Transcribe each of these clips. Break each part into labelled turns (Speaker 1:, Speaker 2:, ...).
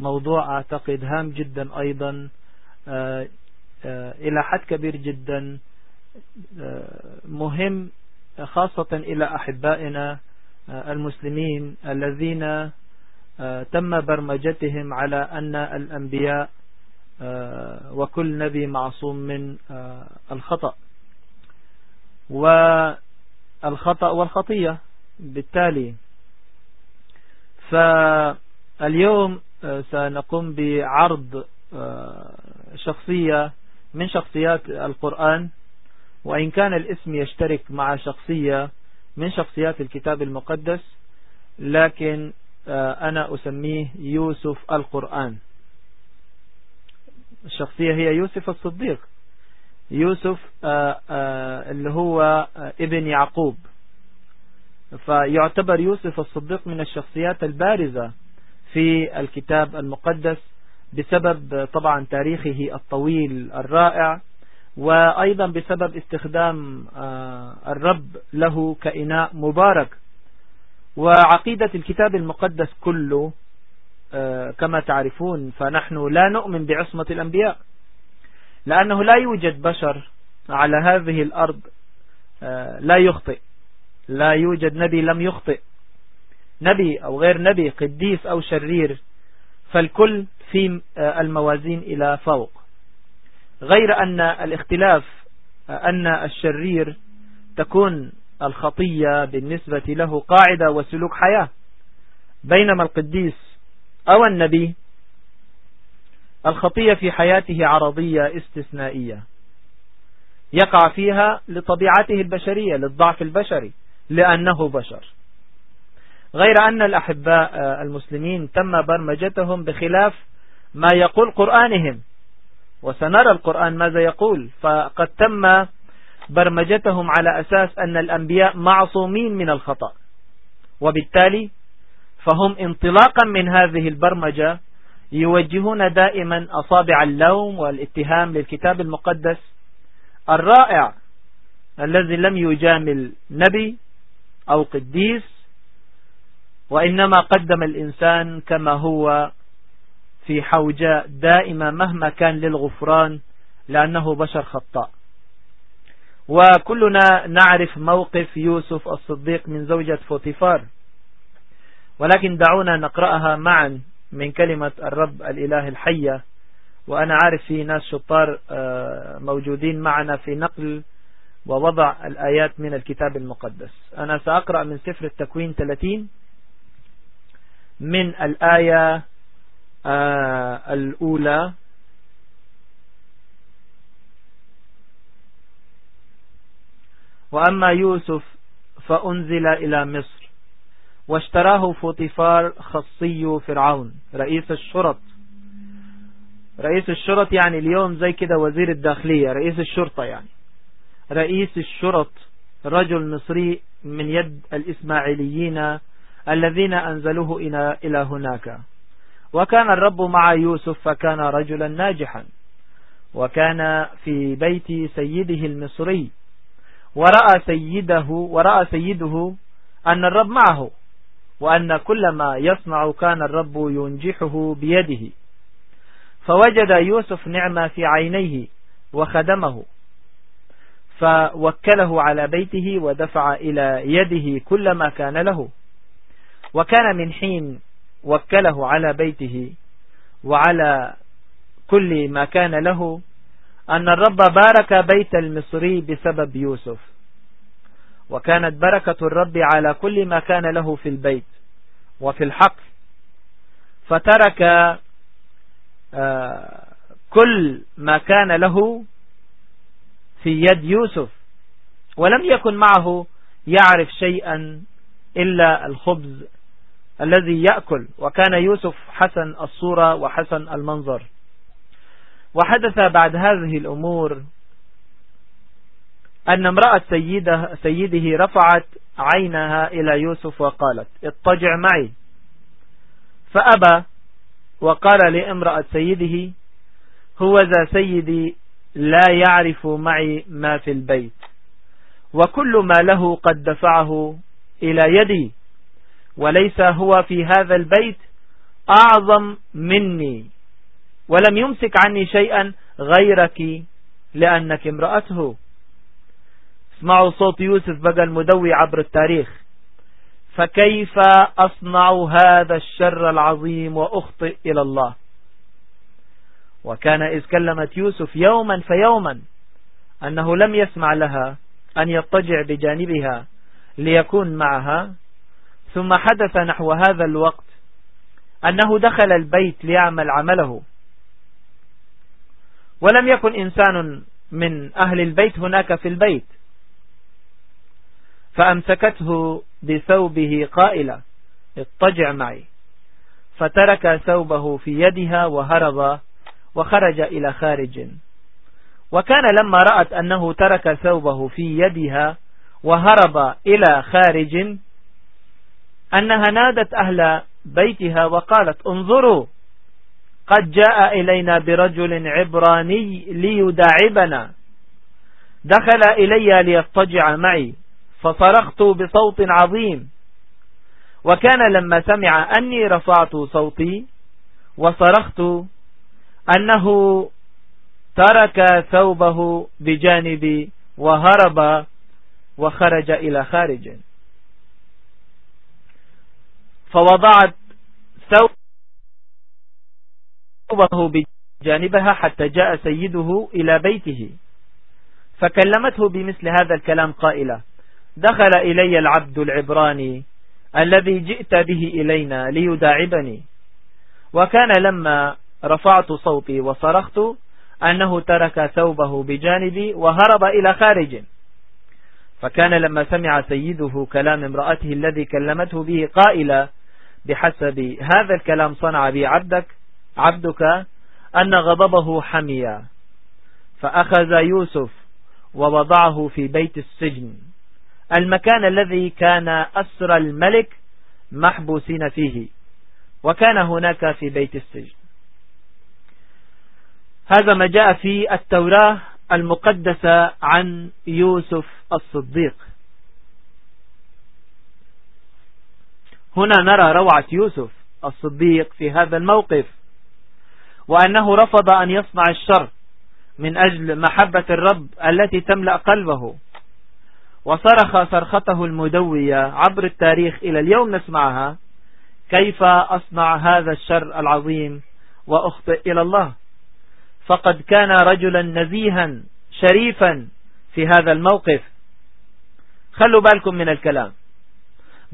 Speaker 1: موضوع أعتقد هام جدا أيضا إلى حد كبير جدا مهم خاصة إلى أحبائنا المسلمين الذين تم برمجتهم على أن الأنبياء وكل نبي معصوم من الخطأ. والخطأ والخطية بالتالي. فاليوم سنقوم بعرض شخصية من شخصيات القرآن وإن كان الاسم يشترك مع شخصية من شخصيات الكتاب المقدس لكن أنا أسميه يوسف القرآن. الشخصية هي يوسف الصديق. يوسف اللي هو ابن يعقوب. فيعتبر يوسف الصديق من الشخصيات البارزة في الكتاب المقدس بسبب طبعا تاريخه الطويل الرائع وأيضا بسبب استخدام آه، الرب له كإناء مبارك. وعقيدة الكتاب المقدس كله آه، كما تعرفون فنحن لا نؤمن بعصمة الأنبياء لأنه لا يوجد بشر على هذه الأرض آه، لا يخطئ لا يوجد نبي لم يخطئ. نبي أو غير نبي قديس أو شرير فالكل في الموازين إلى فوق. غير أن الاختلاف أن الشرير تكون الخطية بالنسبة له قاعدة وسلوك حياة. بينما القديس أو النبي الخطية في حياته عرضية استثنائية. يقع فيها لطبيعته البشرية للضعف البشري لأنه بشر. غير أن الأحباء المسلمين تم برمجتهم بخلاف ما يقول قرآنهم. وسنرى القرآن ماذا يقول. فقد تم برمجتهم على أساس أن الأنبياء معصومين من الخطأ. وبالتالي فهم انطلاقا من هذه البرمجة يوجهون دائما أصابع اللوم والاتهام للكتاب المقدس الرائع الذي لم يجامل نبي أو قديس وإنما قدم الإنسان كما هو في حوجاء دائمة مهما كان للغفران لأنه بشر خطاء. وكلنا نعرف موقف يوسف الصديق من زوجة فوتيفار. ولكن دعونا نقرأها معا من كلمة الرب الإله الحية. وأنا عارف في ناس شطار آه، موجودين معنا في نقل ووضع الآيات من الكتاب المقدس. أنا سأقرأ من سفر التكوين 30 من الآية آه، الأولى. وأما يوسف فأنزل إلى مصر. واشتراه فوطفار خصي فرعون رئيس الشرط. رئيس الشرط يعني اليوم زي كده وزير الداخلية رئيس الشرطة يعني. رئيس الشرط رجل مصري من يد الإسماعيليين الذين أنزلوه إلى هناك. وكان الرب مع يوسف فكان رجلا ناجحا. وكان في بيت سيده المصري. ورأى سيده ورأى سيده أن الرب معه. وأن كل ما يصنع كان الرب ينجحه بيده. فوجد يوسف نعمة في عينيه وخدمه. فوكله على بيته ودفع إلى يده كل ما كان له. وكان من حين وكله على بيته وعلى كل ما كان له أن الرب بارك بيت المصري بسبب يوسف. وكانت بركة الرب على كل ما كان له في البيت وفي الحق. فترك آه، كل ما كان له في يد يوسف. ولم يكن معه يعرف شيئا إلا الخبز الذي يأكل وكان يوسف حسن الصورة وحسن المنظر. وحدث بعد هذه الأمور أن امرأة سيده, سيده رفعت عينها إلى يوسف وقالت اضطجع معي. فأبى وقال لامرأة سيده هو ذا سيدي لا يعرف معي ما في البيت وكل ما له قد دفعه إلى يدي. وليس هو في هذا البيت أعظم مني ولم يمسك عني شيئا غيرك لأنك امرأته. اسمعوا صوت يوسف بقى المدوي عبر التاريخ. فكيف أصنع هذا الشر العظيم وأخطئ إلى الله؟ وكان إذ كلمت يوسف يوما فيوما أنه لم يسمع لها أن يضطجع بجانبها ليكون معها ثم حدث نحو هذا الوقت أنه دخل البيت ليعمل عمله. ولم يكن إنسان من أهل البيت هناك في البيت. فأمسكته بثوبه قائلة اضطجع معي. فترك ثوبه في يدها وهرب وخرج إلى خارج. وكان لما رأت أنه ترك ثوبه في يدها وهرب إلى خارج أنها نادت أهل بيتها وقالت انظروا قد جاء إلينا برجل عبراني ليداعبنا. دخل إلي ليضطجع معي فصرخت بصوت عظيم. وكان لما سمع أني رفعت صوتي وصرخت أنه ترك ثوبه بجانبي وهرب وخرج إلى خارج. فوضعت ثوبه بجانبها حتى جاء سيده إلى بيته. فكلمته بمثل هذا الكلام قائلة دخل إلي العبد العبراني الذي جئت به إلينا ليداعبني. وكان لما رفعت صوتي وصرخت أنه ترك ثوبه بجانبي وهرب إلى خارج. فكان لما سمع سيده كلام امرأته الذي كلمته به قائلة بحسب هذا الكلام صنع بي عبدك عبدك أن غضبه حميا فأخذ يوسف ووضعه في بيت السجن. المكان الذي كان أسر الملك محبوسين فيه وكان هناك في بيت السجن. هذا ما جاء في التوراة المقدسة عن يوسف الصديق. هنا نرى روعة يوسف الصديق في هذا الموقف وأنه رفض أن يصنع الشر من أجل محبة الرب التي تملأ قلبه وصرخ صرخته المدوية عبر التاريخ إلى اليوم نسمعها كيف أصنع هذا الشر العظيم وأخطئ إلى الله؟ فقد كان رجلا نزيها شريفا في هذا الموقف. خلوا بالكم من الكلام.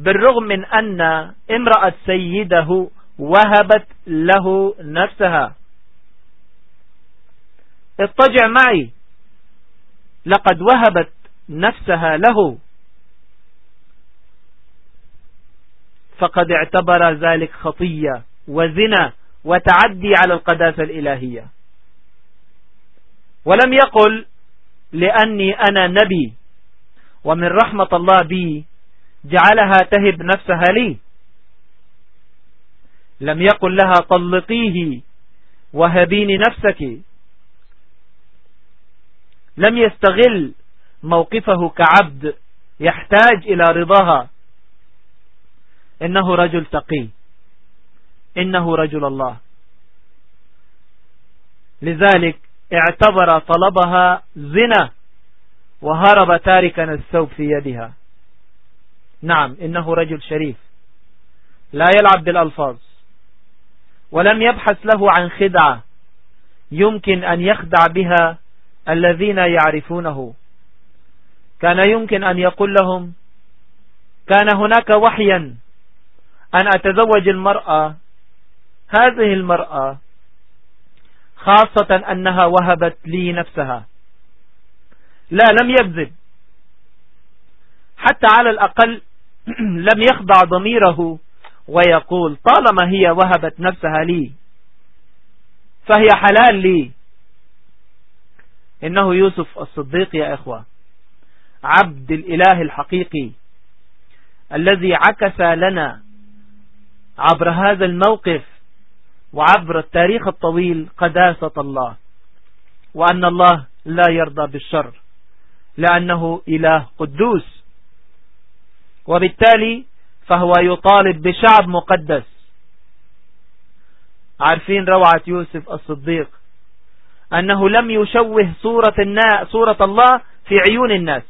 Speaker 1: بالرغم من أن امرأة سيده وهبت له نفسها. اضطجع معي. لقد وهبت نفسها له. فقد اعتبر ذلك خطية وزنا وتعدي على القداسة الإلهية. ولم يقل لأني أنا نبي ومن رحمة الله بي جعلها تهب نفسها لي. لم يقل لها طلقيه وهبيني نفسك. لم يستغل موقفه كعبد يحتاج إلى رضاها. إنه رجل تقي. إنه رجل الله. لذلك اعتبر طلبها زنا وهرب تاركا الثوب في يدها. نعم إنه رجل شريف. لا يلعب بالألفاظ. ولم يبحث له عن خدعة يمكن أن يخدع بها الذين يعرفونه. كان يمكن أن يقول لهم كان هناك وحيا أن أتزوج المرأة هذه المرأة خاصة أنها وهبت لي نفسها. لا لم يكذب حتى على الأقل لم يخضع ضميره ويقول طالما هي وهبت نفسها لي فهي حلال لي. إنه يوسف الصديق يا إخوة عبد الإله الحقيقي الذي عكس لنا عبر هذا الموقف وعبر التاريخ الطويل قداسة الله وأن الله لا يرضى بالشر لأنه إله قدوس. وبالتالي فهو يطالب بشعب مقدس. عارفين روعة يوسف الصديق؟ أنه لم يشوه صورة, النا صورة الله في عيون الناس.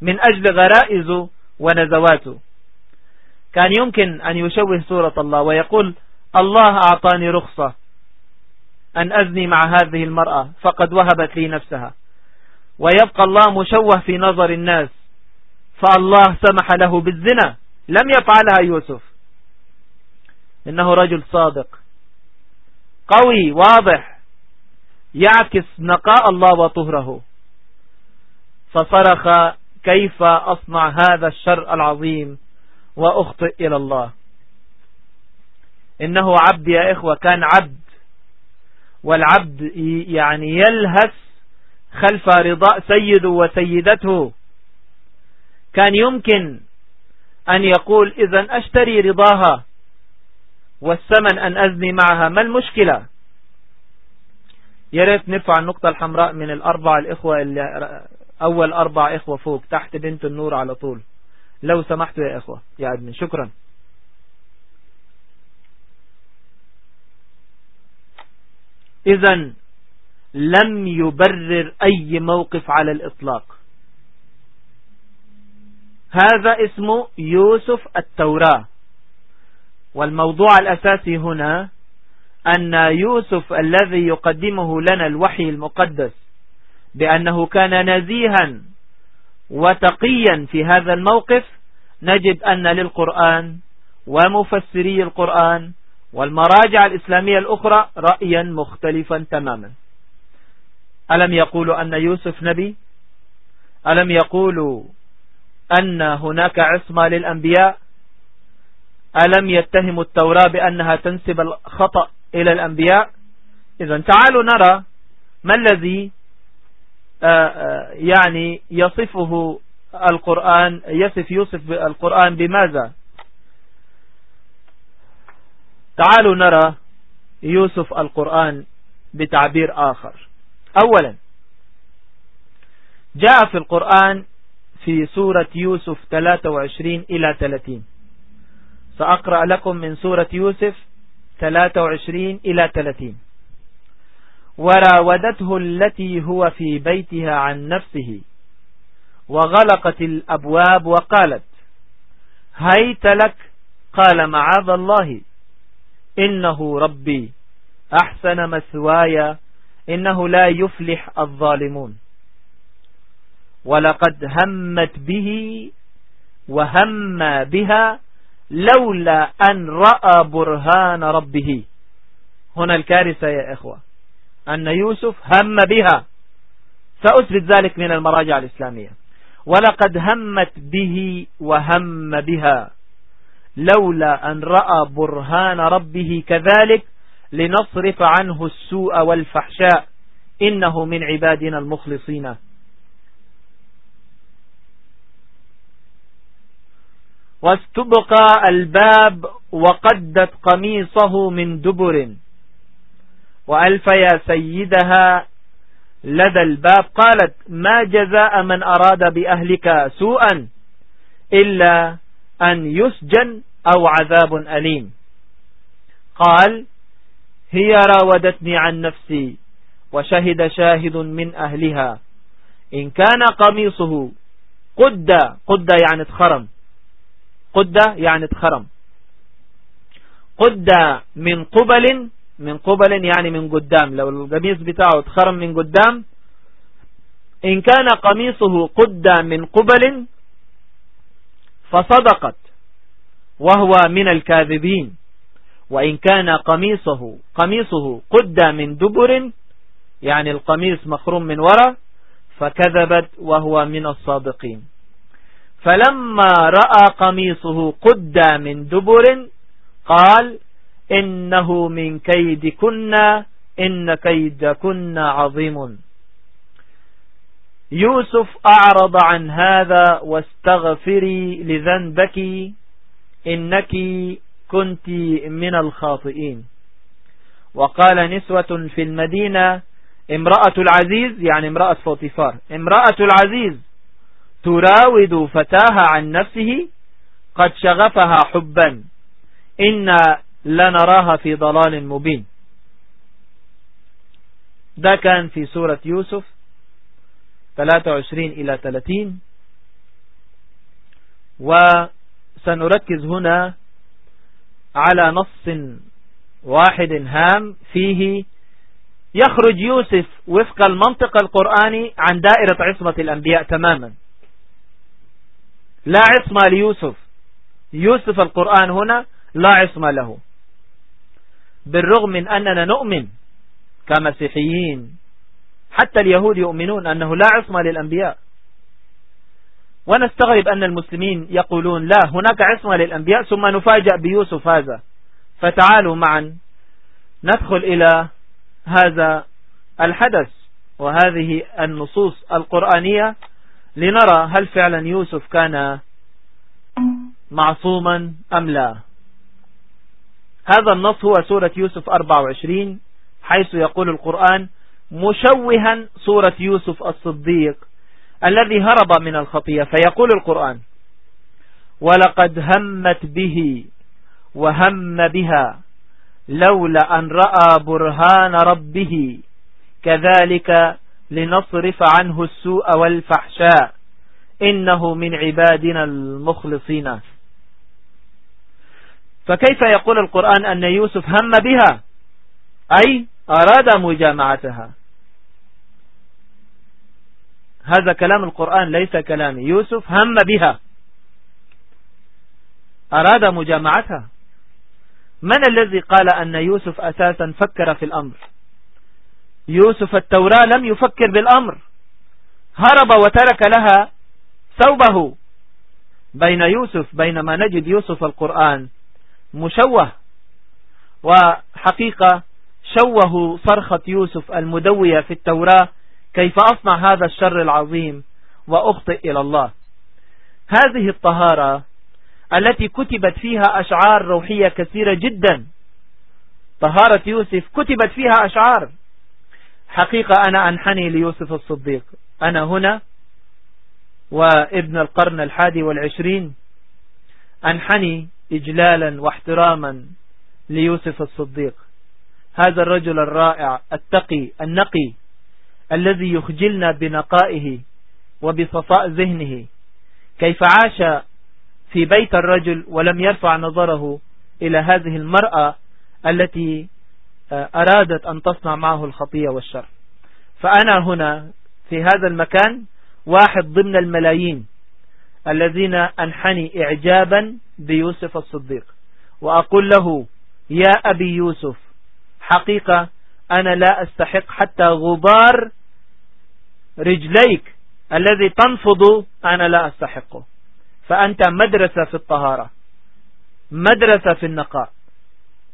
Speaker 1: من أجل غرائزه ونزواته. كان يمكن أن يشوه صورة الله ويقول الله أعطاني رخصة أن أزني مع هذه المرأة فقد وهبت لي نفسها. ويبقى الله مشوه في نظر الناس. فالله سمح له بالزنا. لم يفعلها يوسف. إنه رجل صادق. قوي واضح. يعكس نقاء الله وطهره. فصرخ كيف أصنع هذا الشر العظيم وأخطئ إلى الله. إنه عبد يا إخوة كان عبد. والعبد يعني يلهث خلف رضاء سيده وسيدته. كان يمكن أن يقول إذا أشتري رضاها والثمن أن أزني معها ما المشكلة؟ ياريت نرفع النقطة الحمراء من الأربع الإخوة اللي أول أربع إخوة فوق تحت بنت النور على طول. لو سمحتوا يا إخوة يا أدمن شكرا. إذا لم يبرر أي موقف على الإطلاق. هذا اسمه يوسف التوراة. والموضوع الأساسي هنا أن يوسف الذي يقدمه لنا الوحي المقدس بأنه كان نزيها وتقيا في هذا الموقف نجد أن للقرآن ومفسري القرآن والمراجع الإسلامية الأخرى رأيا مختلفا تماما. ألم يقولوا أن يوسف نبي؟ ألم يقولوا أن هناك عصمة للأنبياء. ألم يتهم التوراة بأنها تنسب الخطأ إلى الأنبياء؟ إذا تعالوا نرى ما الذي آه، آه، يعني يصفه القرآن يصف يوسف القرآن بماذا؟ تعالوا نرى يوسف القرآن بتعبير آخر. أولا جاء في القرآن في سورة يوسف 23 إلى 30 سأقرأ لكم من سورة يوسف 23 إلى 30 وراودته التي هو في بيتها عن نفسه وغلقت الأبواب وقالت هيت لك؟ قال معاذ الله إنه ربي أحسن مثواي إنه لا يفلح الظالمون. ولقد همت به وهم بها لولا أن رأى برهان ربه. هنا الكارثة يا إخوة. أن يوسف هم بها. سأثبت ذلك من المراجع الإسلامية. ولقد همت به وهم بها. لولا أن رأى برهان ربه كذلك لنصرف عنه السوء والفحشاء. إنه من عبادنا المخلصين. واستبقى الباب وقدت قميصه من دبر. وألف يا سيدها لدى الباب. قالت ما جزاء من أراد بأهلك سوءا إلا أن يسجن أو عذاب أليم. قال هي راودتني عن نفسي وشهد شاهد من أهلها. إن كان قميصه قد قد يعني اتخرم. قد يعني اتخرم. قد من قبل من قبل يعني من قدام. لو القميص بتاعه اتخرم من قدام إن كان قميصه قد من قبل فصدقت وهو من الكاذبين. وإن كان قميصه قميصه قد من دبر يعني القميص مخروم من وراء فكذبت وهو من الصادقين. فلما رأى قميصه قد من دبر قال إنه من كيد كنا إن كيد كنا عظيم. يوسف أعرض عن هذا واستغفري لذنبك إنك كنت من الخاطئين. وقال نسوة في المدينة امرأة العزيز يعني امرأة فوطفار امرأة العزيز تراود فتاها عن نفسه قد شغفها حبا. إن لنراها في ضلال مبين. ده كان في سورة يوسف 23 إلى 30 وسنركز هنا على نص واحد هام فيه يخرج يوسف وفق المنطق القرآني عن دائرة عصمة الأنبياء تماما. لا عصمة ليوسف. يوسف القرآن هنا لا عصمة له. بالرغم من أننا نؤمن كمسيحيين حتى اليهود يؤمنون أنه لا عصمة للأنبياء. ونستغرب أن المسلمين يقولون لا هناك عصمة للأنبياء ثم نفاجأ بيوسف هذا. فتعالوا معا. ندخل إلى هذا الحدث وهذه النصوص القرآنية لنرى هل فعلا يوسف كان معصوما أم لا. هذا النص هو سورة يوسف 24 حيث يقول القرآن مشوها صورة يوسف الصديق الذي هرب من الخطية. فيقول القرآن ولقد همت به وهم بها لولا أن رأى برهان ربه. كذلك لنصرف عنه السوء والفحشاء. إنه من عبادنا المخلصين. فكيف يقول القرآن أن يوسف هم بها؟ أي أراد مجامعتها. هذا كلام القرآن ليس كلامي. يوسف هم بها. أراد مجامعتها. من الذي قال أن يوسف أساسا فكر في الأمر؟ يوسف التوراة لم يفكر بالأمر. هرب وترك لها ثوبه. بين يوسف بينما نجد يوسف القرآن مشوه. وحقيقة شوه صرخة يوسف المدوية في التوراة كيف أصنع هذا الشر العظيم وأخطئ إلى الله. هذه الطهارة التي كتبت فيها أشعار روحية كثيرة جدا. طهارة يوسف كتبت فيها أشعار. حقيقة أنا أنحني ليوسف الصديق. أنا هنا وابن القرن الحادي والعشرين. أنحني إجلالا واحتراما ليوسف الصديق. هذا الرجل الرائع التقي النقي الذي يخجلنا بنقائه وبصفاء ذهنه. كيف عاش في بيت الرجل ولم يرفع نظره إلى هذه المرأة التي أرادت أن تصنع معه الخطية والشر. فأنا هنا في هذا المكان واحد ضمن الملايين الذين أنحني إعجابا بيوسف الصديق. وأقول له يا أبي يوسف حقيقة أنا لا أستحق حتى غبار رجليك الذي تنفض أنا لا أستحقه. فأنت مدرسة في الطهارة مدرسة في النقاء.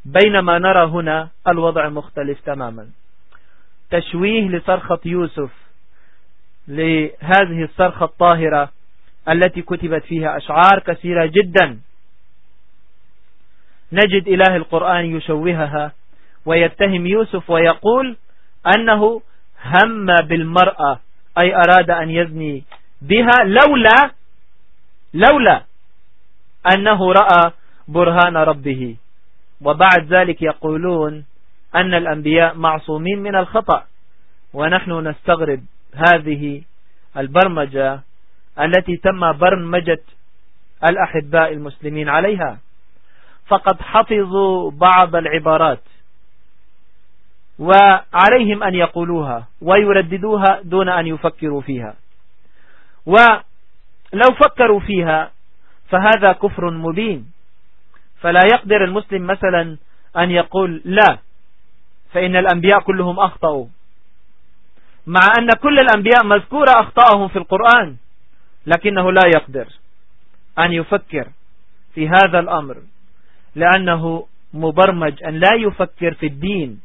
Speaker 1: بينما نرى هنا الوضع مختلف تماما. تشويه لصرخة يوسف لهذه الصرخة الطاهرة التي كتبت فيها أشعار كثيرة جدا. نجد إله القرآن يشوهها ويتهم يوسف ويقول أنه هم بالمرأة أي أراد أن يزني بها لولا لولا أنه رأى برهان ربه. وبعد ذلك يقولون أن الأنبياء معصومين من الخطأ. ونحن نستغرب هذه البرمجة التي تم برمجة الأحباء المسلمين عليها. فقد حفظوا بعض العبارات وعليهم أن يقولوها ويرددوها دون أن يفكروا فيها. ولو فكروا فيها فهذا كفر مبين. فلا يقدر المسلم مثلا أن يقول لا فإن الأنبياء كلهم أخطأوا. مع أن كل الأنبياء مذكورة أخطأهم في القرآن لكنه لا يقدر أن يفكر في هذا الأمر لأنه مبرمج أن لا يفكر في الدين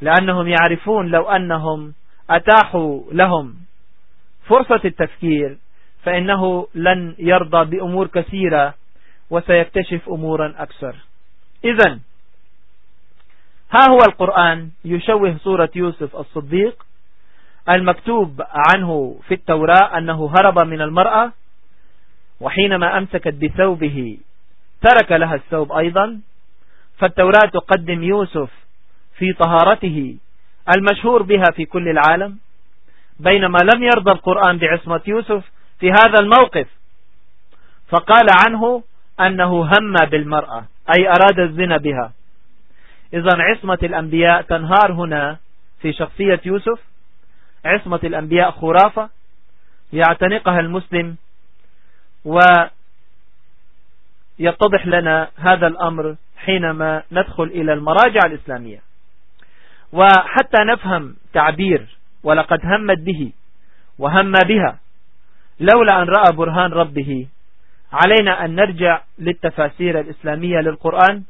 Speaker 1: لأنهم يعرفون لو أنهم أتاحوا لهم فرصة التفكير فإنه لن يرضى بأمور كثيرة وسيكتشف أمورا أكثر. إذا ها هو القرآن يشوه صورة يوسف الصديق المكتوب عنه في التوراة أنه هرب من المرأة وحينما أمسكت بثوبه ترك لها الثوب أيضا فالتوراة تقدم يوسف في طهارته المشهور بها في كل العالم بينما لم يرضى القرآن بعصمة يوسف في هذا الموقف. فقال عنه أنه هم بالمرأة أي أراد الزنا بها. إذا عصمة الأنبياء تنهار هنا في شخصية يوسف. عصمة الأنبياء خرافة يعتنقها المسلم ويتضح لنا هذا الأمر حينما ندخل إلى المراجع الإسلامية. وحتى نفهم تعبير ولقد همت به وهم بها لولا أن رأى برهان ربه علينا أن نرجع للتفاسير الإسلامية للقرآن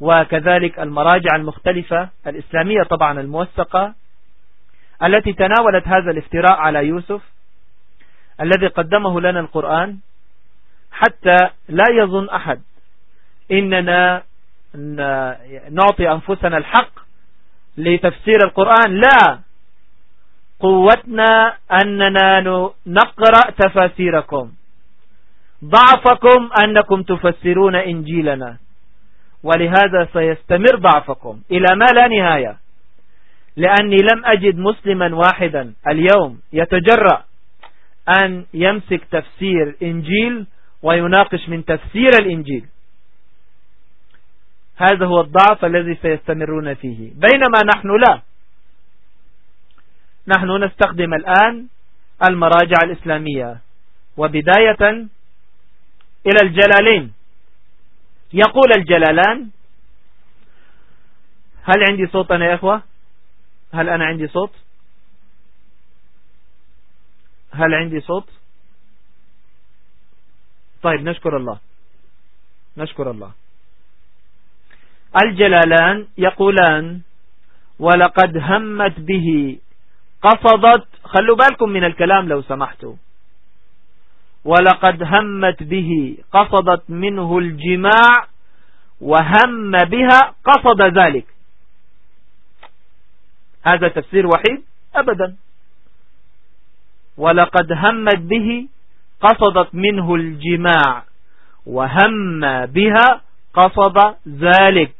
Speaker 1: وكذلك المراجع المختلفة الإسلامية طبعا الموثقة التي تناولت هذا الافتراء على يوسف الذي قدمه لنا القرآن حتى لا يظن أحد إننا نعطي أنفسنا الحق لتفسير القرآن. لا! قوتنا أننا نقرأ تفاسيركم. ضعفكم أنكم تفسرون إنجيلنا. ولهذا سيستمر ضعفكم إلى ما لا نهاية. لأني لم أجد مسلما واحدا اليوم يتجرأ أن يمسك تفسير إنجيل ويناقش من تفسير الإنجيل. هذا هو الضعف الذي سيستمرون فيه. بينما نحن لا. نحن نستخدم الآن المراجع الإسلامية. وبداية إلى الجلالين. يقول الجلالان هل عندي صوت أنا يا أخوة؟ هل أنا عندي صوت؟ هل عندي صوت؟ طيب نشكر الله. نشكر الله. الجلالان يقولان ولقد همت به قصدت خلوا بالكم من الكلام لو سمحتوا. ولقد همت به قصدت منه الجماع وهم بها قصد ذلك. هذا تفسير وحيد أبدا. ولقد همت به قصدت منه الجماع وهم بها قصد ذلك.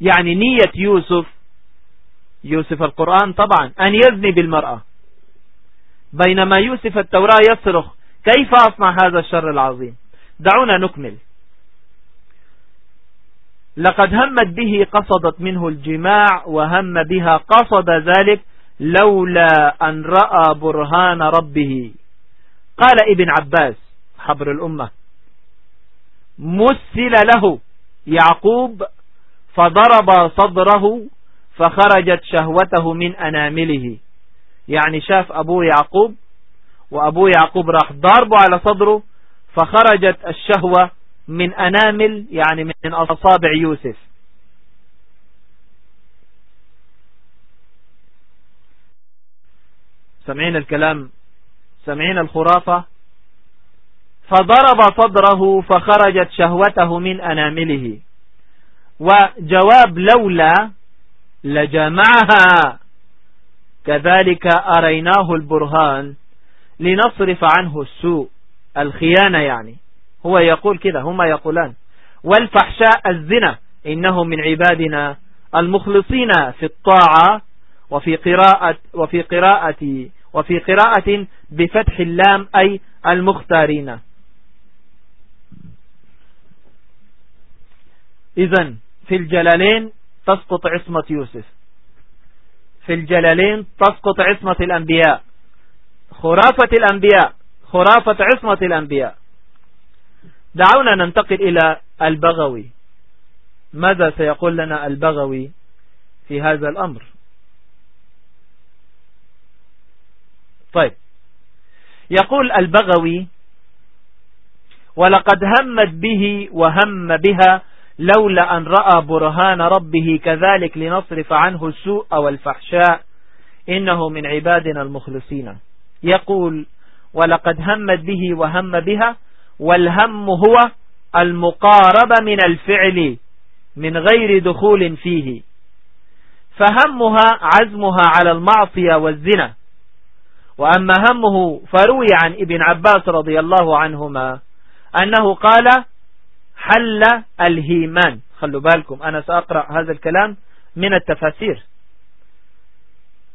Speaker 1: يعني نية يوسف يوسف القرآن طبعا أن يزني بالمرأة. بينما يوسف التوراة يصرخ كيف أصنع هذا الشر العظيم؟ دعونا نكمل. لقد همت به قصدت منه الجماع وهم بها قصد ذلك لولا أن رأى برهان ربه. قال ابن عباس حبر الأمة مسل له يعقوب فضرب صدره فخرجت شهوته من أنامله. يعني شاف أبو يعقوب وأبو يعقوب راح ضاربه على صدره فخرجت الشهوة من أنامل يعني من أصابع يوسف. سمعين الكلام سمعين الخرافة؟ فضرب صدره فخرجت شهوته من أنامله. وجواب لولا لجمعها. كذلك أريناه البرهان. لنصرف عنه السوء. الخيانة يعني. هو يقول كذا هما يقولان. والفحشاء الزنا إنه من عبادنا المخلصين في الطاعة وفي قراءة وفي قراءة وفي قراءة بفتح اللام أي المختارين. إذن في الجلالين تسقط عصمة يوسف. في الجلالين تسقط عصمة الأنبياء. خرافة الأنبياء خرافة عصمة الأنبياء. دعونا ننتقل إلى البغوي. ماذا سيقول لنا البغوي في هذا الأمر؟ طيب. يقول البغوي ولقد همت به وهم بها لولا أن رأى برهان ربه كذلك لنصرف عنه السوء والفحشاء. إنه من عبادنا المخلصين. يقول ولقد همت به وهم بها والهم هو المقاربة من الفعل من غير دخول فيه. فهمها عزمها على المعصية والزنا. وأما همه فروي عن ابن عباس رضي الله عنهما أنه قال حل الهيمان. خلوا بالكم أنا سأقرأ هذا الكلام من التفاسير.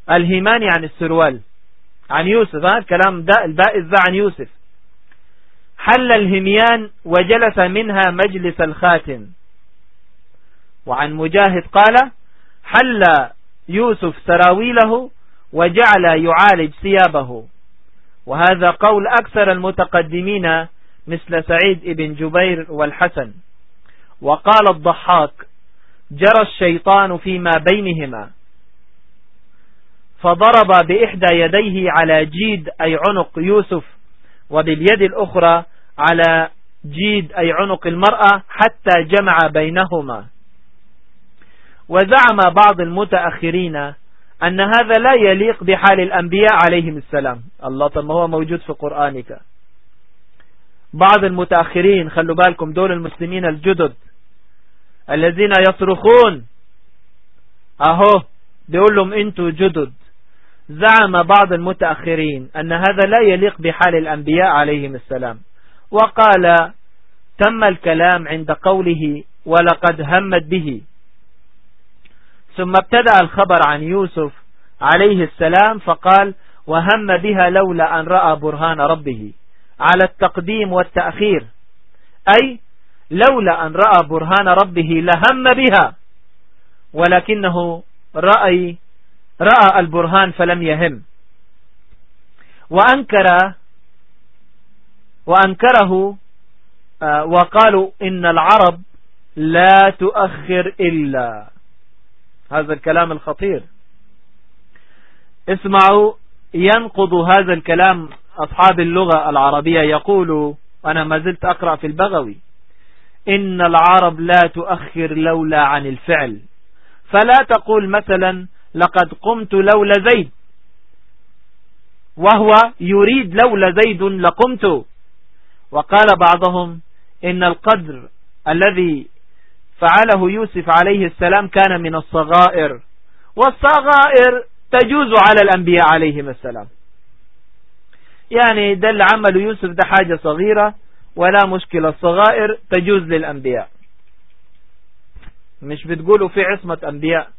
Speaker 1: الهيماني عن السروال. عن يوسف ها؟ الكلام ده البائز ده عن يوسف. حل الهميان وجلس منها مجلس الخاتم. وعن مجاهد قال حل يوسف سراويله وجعل يعالج ثيابه. وهذا قول أكثر المتقدمين مثل سعيد بن جبير والحسن. وقال الضحاك جرى الشيطان فيما بينهما. فضرب بإحدى يديه على جيد أي عنق يوسف وباليد الأخرى على جيد أي عنق المرأة حتى جمع بينهما. وزعم بعض المتأخرين أن هذا لا يليق بحال الأنبياء عليهم السلام. الله طب ما هو موجود في قرآنك. بعض المتأخرين خلوا بالكم دول المسلمين الجدد الذين يصرخون أهو بيقول لهم أنتوا جدد. زعم بعض المتأخرين أن هذا لا يليق بحال الأنبياء عليهم السلام. وقال تم الكلام عند قوله ولقد همت به. ثم ابتدأ الخبر عن يوسف عليه السلام فقال وهم بها لولا أن رأى برهان ربه. على التقديم والتأخير أي لولا أن رأى برهان ربه لهم بها ولكنه رأي رأى البرهان فلم يهم. وأنكر وأنكره آه، وقالوا إن العرب لا تؤخر إلا. هذا الكلام الخطير. اسمعوا ينقض هذا الكلام أصحاب اللغة العربية يقول أنا ما زلت أقرأ في البغوي إن العرب لا تؤخر لولا عن الفعل. فلا تقول مثلا لقد قمت لولا زيد. وهو يريد لولا زيد لقمت. وقال بعضهم إن القدر الذي فعله يوسف عليه السلام كان من الصغائر. والصغائر تجوز على الأنبياء عليهم السلام. يعني دل عمل يوسف ده حاجة صغيرة ولا مشكلة. الصغائر تجوز للأنبياء. مش بتقولوا في عصمة أنبياء.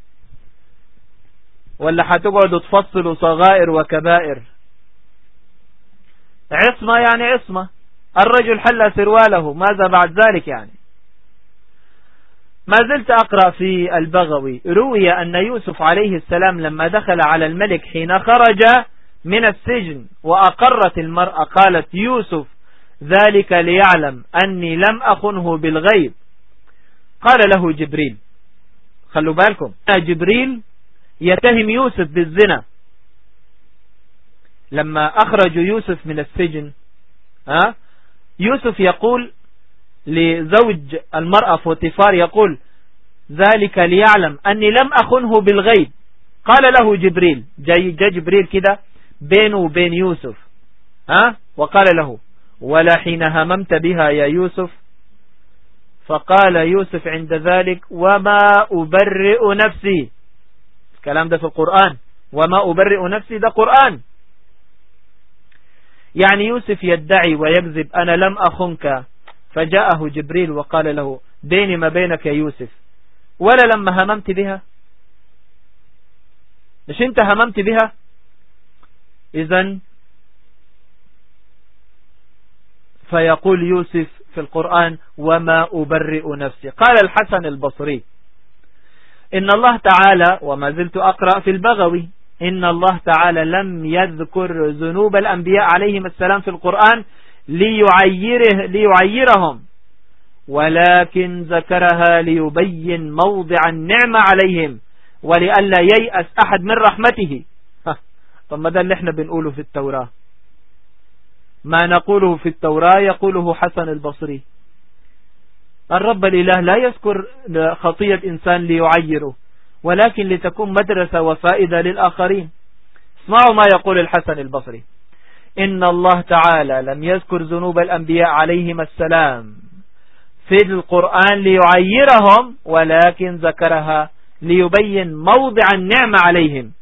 Speaker 1: ولا هتقعدوا تفصلوا صغائر وكبائر. عصمة يعني عصمة. الرجل حل سرواله ماذا بعد ذلك يعني؟ ما زلت أقرأ في البغوي. روي أن يوسف عليه السلام لما دخل على الملك حين خرج من السجن وأقرت المرأة قالت يوسف ذلك ليعلم أني لم أخنه بالغيب. قال له جبريل خلوا بالكم جبريل يتهم يوسف بالزنا. لما أخرجوا يوسف من السجن ها يوسف يقول لزوج المرأة فوتيفار يقول ذلك ليعلم أني لم أخنه بالغيب. قال له جبريل جاي جا جبريل كده بينه وبين يوسف ها وقال له ولا حين هممت بها يا يوسف. فقال يوسف عند ذلك وما أبرئ نفسي. الكلام ده في القرآن. وما أبرئ نفسي ده قرآن. يعني يوسف يدعي ويكذب أنا لم أخنك. فجاءه جبريل وقال له بيني ما بينك يا يوسف ولا لما هممت بها؟ مش أنت هممت بها؟ اذا فيقول يوسف في القرآن وما أبرئ نفسي. قال الحسن البصري إن الله تعالى وما زلت أقرأ في البغوي إن الله تعالى لم يذكر ذنوب الأنبياء عليهم السلام في القرآن ليعيره ليعيرهم ولكن ذكرها ليبين موضع النعمة عليهم ولئلا ييأس أحد من رحمته. طب ما ده اللي إحنا بنقوله في التوراة؟ ما نقوله في التوراة يقوله حسن البصري. الرب الإله لا يذكر خطية إنسان ليعيره ولكن لتكون مدرسة وفائدة للآخرين. اسمعوا ما يقول الحسن البصري. إن الله تعالى لم يذكر ذنوب الأنبياء عليهم السلام. في القرآن ليعيرهم ولكن ذكرها ليبين موضع النعمة عليهم.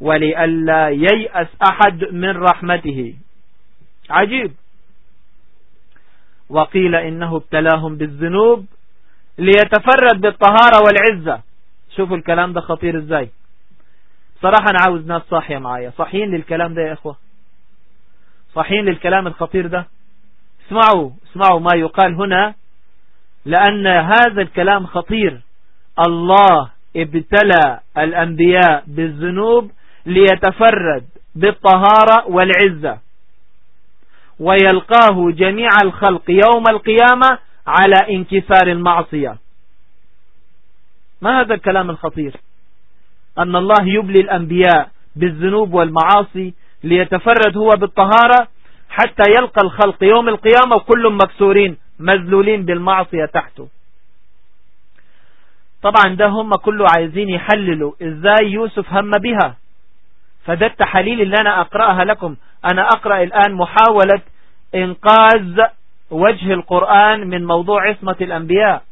Speaker 1: ولئلا ييأس أحد من رحمته. عجيب. وقيل إنه ابتلاهم بالذنوب ليتفرد بالطهارة والعزة. شوفوا الكلام ده خطير إزاي. صراحة أنا عاوز ناس صاحية معايا. صاحيين للكلام ده يا إخوة. صاحيين للكلام الخطير ده. اسمعوا اسمعوا ما يقال هنا لأن هذا الكلام خطير. الله ابتلى الأنبياء بالذنوب ليتفرد بالطهارة والعزة. ويلقاه جميع الخلق يوم القيامة على انكسار المعصية. ما هذا الكلام الخطير؟ أن الله يبلي الأنبياء بالذنوب والمعاصي ليتفرد هو بالطهارة حتى يلقى الخلق يوم القيامة وكلهم مكسورين مذلولين بالمعصية تحته. طبعا ده هم كله عايزين يحللوا إزاي يوسف هم بها. فده التحاليل اللي أنا أقرأها لكم. أنا أقرأ الآن محاولة إنقاذ وجه القرآن من موضوع عصمة الأنبياء.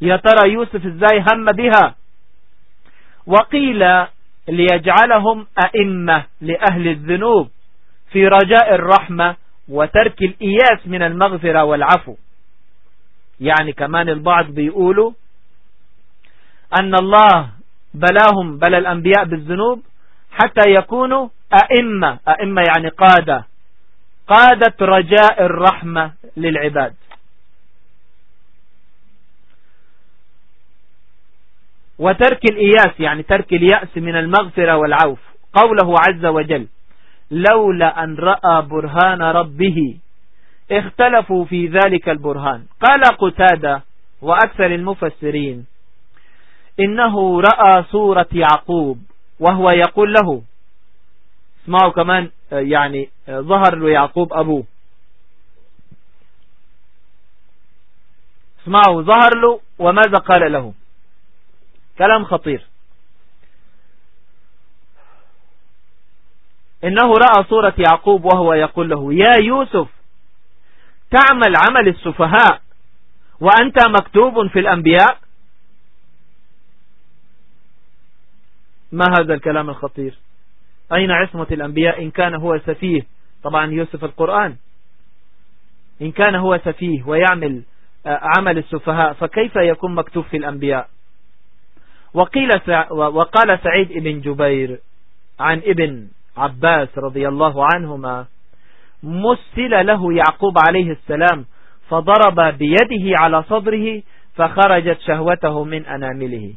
Speaker 1: يا ترى يوسف إزاي هم بها؟ وقيل ليجعلهم أئمة لأهل الذنوب في رجاء الرحمة وترك الإياس من المغفرة والعفو. يعني كمان البعض بيقولوا أن الله بلاهم بلا الأنبياء بالذنوب حتى يكونوا أئمة أئمة يعني قادة قادة رجاء الرحمة للعباد. وترك الإياس يعني ترك اليأس من المغفرة والعوف قوله عز وجل لولا أن رأى برهان ربه اختلفوا في ذلك البرهان. قال قتادة وأكثر المفسرين إنه رأى صورة يعقوب وهو يقول له اسمعوا كمان يعني ظهر له يعقوب أبوه. اسمعوا ظهر له وماذا قال له؟ كلام خطير. إنه رأى صورة يعقوب وهو يقول له يا يوسف تعمل عمل السفهاء وأنت مكتوب في الأنبياء؟ ما هذا الكلام الخطير؟ أين عصمة الأنبياء؟ إن كان هو سفيه. طبعا يوسف القرآن. إن كان هو سفيه ويعمل آه، عمل السفهاء فكيف يكون مكتوب في الأنبياء؟ وقيل وقال سعيد بن جبير عن ابن عباس رضي الله عنهما مسل له يعقوب عليه السلام فضرب بيده على صدره فخرجت شهوته من أنامله.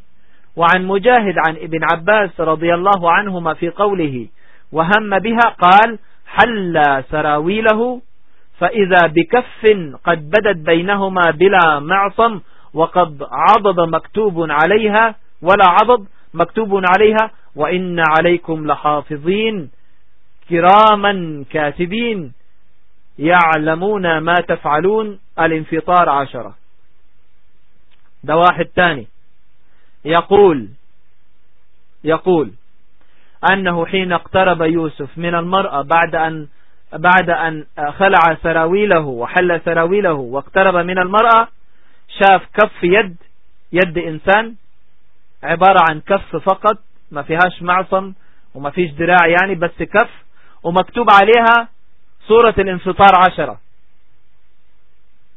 Speaker 1: وعن مجاهد عن ابن عباس رضي الله عنهما في قوله وهم بها قال حل سراويله فإذا بكف قد بدت بينهما بلا معصم وقد عضد مكتوب عليها ولا عضد مكتوب عليها وإن عليكم لحافظين كراما كاتبين يعلمون ما تفعلون الانفطار عشرة. ده واحد تاني. يقول يقول أنه حين اقترب يوسف من المرأة بعد أن بعد أن خلع سراويله وحل سراويله واقترب من المرأة شاف كف يد يد إنسان عبارة عن كف فقط ما فيهاش معصم وما فيش دراع يعني بس كف ومكتوب عليها سورة الانفطار عشرة.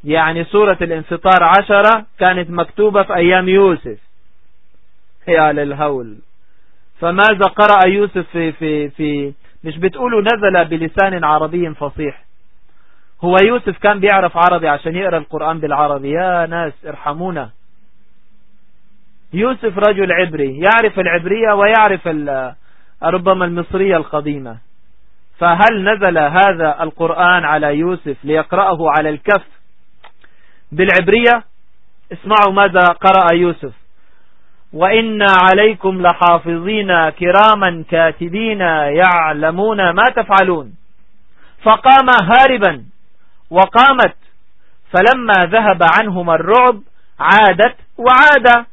Speaker 1: يعني سورة الانفطار عشرة كانت مكتوبة في أيام يوسف. يا للهول. فماذا قرأ يوسف في, في, في مش بتقولوا نزل بلسان عربي فصيح؟ هو يوسف كان بيعرف عربي عشان يقرأ القرآن بالعربي. يا ناس ارحمونا. يوسف رجل عبري يعرف العبرية ويعرف ربما المصرية القديمة. فهل نزل هذا القرآن على يوسف ليقرأه على الكف بالعبرية؟ اسمعوا ماذا قرأ يوسف. وإن عليكم لحافظين كراما كاتبين يعلمون ما تفعلون. فقام هاربا وقامت فلما ذهب عنهما الرعب عادت وعاد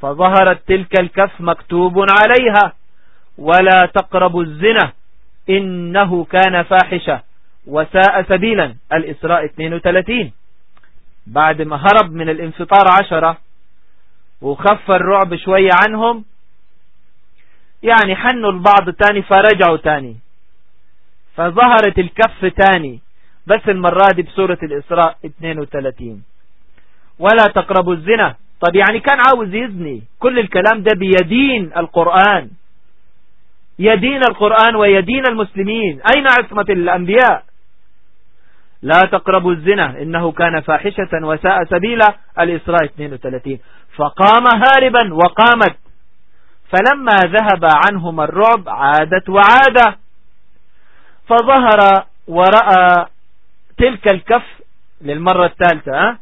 Speaker 1: فظهرت تلك الكف مكتوب عليها ولا تقربوا الزنا إنه كان فاحشة وساء سبيلا. الإسراء 32 بعد ما هرب من الانفطار عشرة وخف الرعب شوية عنهم. يعني حنوا البعض تاني فرجعوا تاني. فظهرت الكف تاني. بس المرة دي بسورة الإسراء 32 ولا تقربوا الزنا. طب يعني كان عاوز يزني. كل الكلام ده بيدين القرآن. يدين القرآن ويدين المسلمين. أين عصمة الأنبياء؟ لا تقربوا الزنا. إنه كان فاحشة وساء سبيلا. الإسراء 32 فقام هاربا وقامت. فلما ذهب عنهم الرعب عادت وعاد فظهر ورأى تلك الكف للمرة الثالثة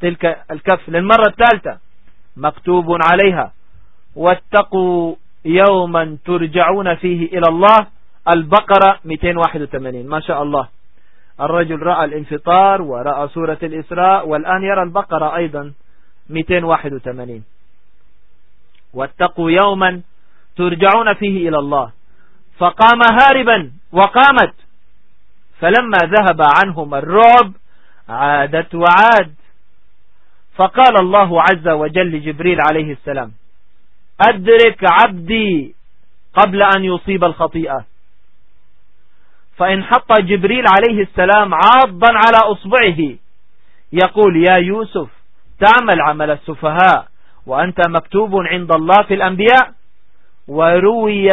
Speaker 1: تلك الكف للمرة الثالثة مكتوب عليها واتقوا يوما ترجعون فيه إلى الله. البقرة 281 ما شاء الله. الرجل رأى الانفطار ورأى سورة الإسراء والآن يرى البقرة أيضا. 281 واتقوا يوما ترجعون فيه إلى الله. فقام هاربا وقامت. فلما ذهب عنهم الرعب عادت وعاد. فقال الله عز وجل لجبريل عليه السلام أدرك عبدي قبل أن يصيب الخطيئة. فإن حط جبريل عليه السلام عاضا على أصبعه يقول يا يوسف تعمل عمل السفهاء وأنت مكتوب عند الله في الأنبياء. وروي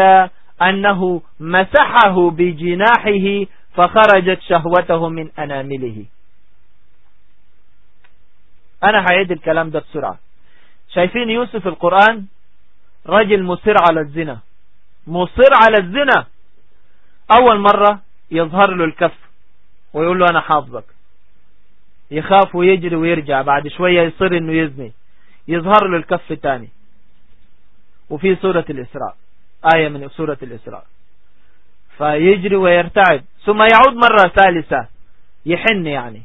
Speaker 1: أنه مسحه بجناحه فخرجت شهوته من أنامله. أنا هعيد الكلام ده بسرعة. شايفين يوسف القرآن؟ رجل مصر على الزنا. مصر على الزنا. أول مرة يظهر له الكف ويقول له أنا حافظك. يخاف ويجري ويرجع بعد شوية يصير إنه يزني. يظهر له الكف الثاني. وفي سورة الإسراء آية من سورة الإسراء. فيجري ويرتعد ثم يعود مرة ثالثة. يحن يعني.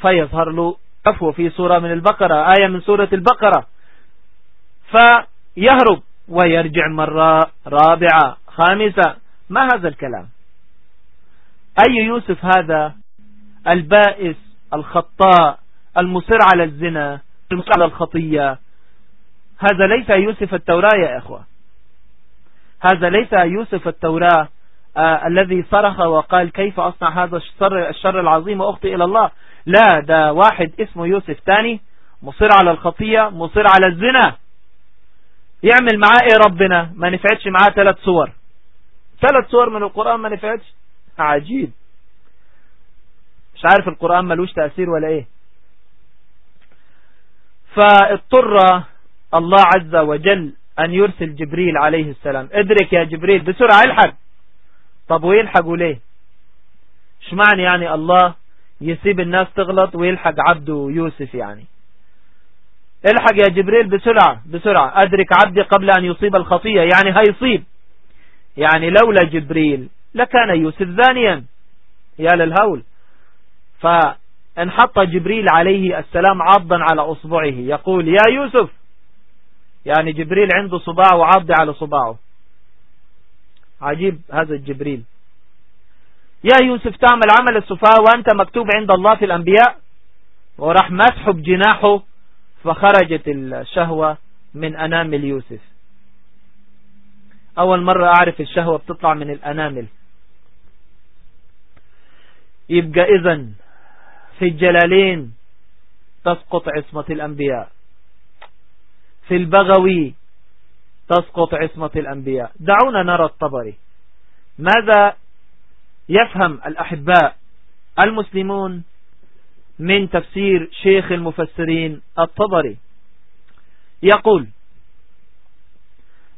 Speaker 1: فيظهر له كفه في سورة من البقرة آية من سورة البقرة. فيهرب ويرجع مرة رابعة خامسة. ما هذا الكلام؟ أي يوسف هذا؟ البائس الخطاء المصر على الزنا المصر على الخطية. هذا ليس يوسف التوراة يا إخوة. هذا ليس يوسف التوراة آه الذي صرخ وقال كيف أصنع هذا الشر, الشر العظيم وأخطي إلى الله؟ لا ده واحد اسمه يوسف. تاني مصر على الخطية مصر على الزنا. يعمل معاه إيه ربنا؟ ما نفعتش معاه ثلاث صور. ثلاث صور من القرآن ما نفعتش؟ عجيب. مش عارف القرآن ملوش تأثير ولا إيه؟ فاضطر الله عز وجل أن يرسل جبريل عليه السلام. ادرك يا جبريل بسرعة الحق. طب ويلحقوا ليه؟ شمعني يعني الله يسيب الناس تغلط ويلحق عبده يوسف يعني؟ الحق يا جبريل بسرعة بسرعة. أدرك عبدي قبل أن يصيب الخطية يعني هيصيب. يعني لولا جبريل لكان يوسف ذانيا. يا للهول. فانحط جبريل عليه السلام عضا على أصبعه. يقول يا يوسف! يعني جبريل عنده صباع وعض على صباعه. عجيب هذا الجبريل يا يوسف تعمل عمل السفاة وأنت مكتوب عند الله في الأنبياء؟ وراح مسحب جناحه فخرجت الشهوة من أنامل يوسف أول مرة أعرف الشهوة بتطلع من الأنامل. يبقى إذن في الجلالين تسقط عصمة الأنبياء. في البغوي تسقط عصمة الأنبياء. دعونا نرى الطبري. ماذا يفهم الأحباء المسلمون من تفسير شيخ المفسرين الطبري؟ يقول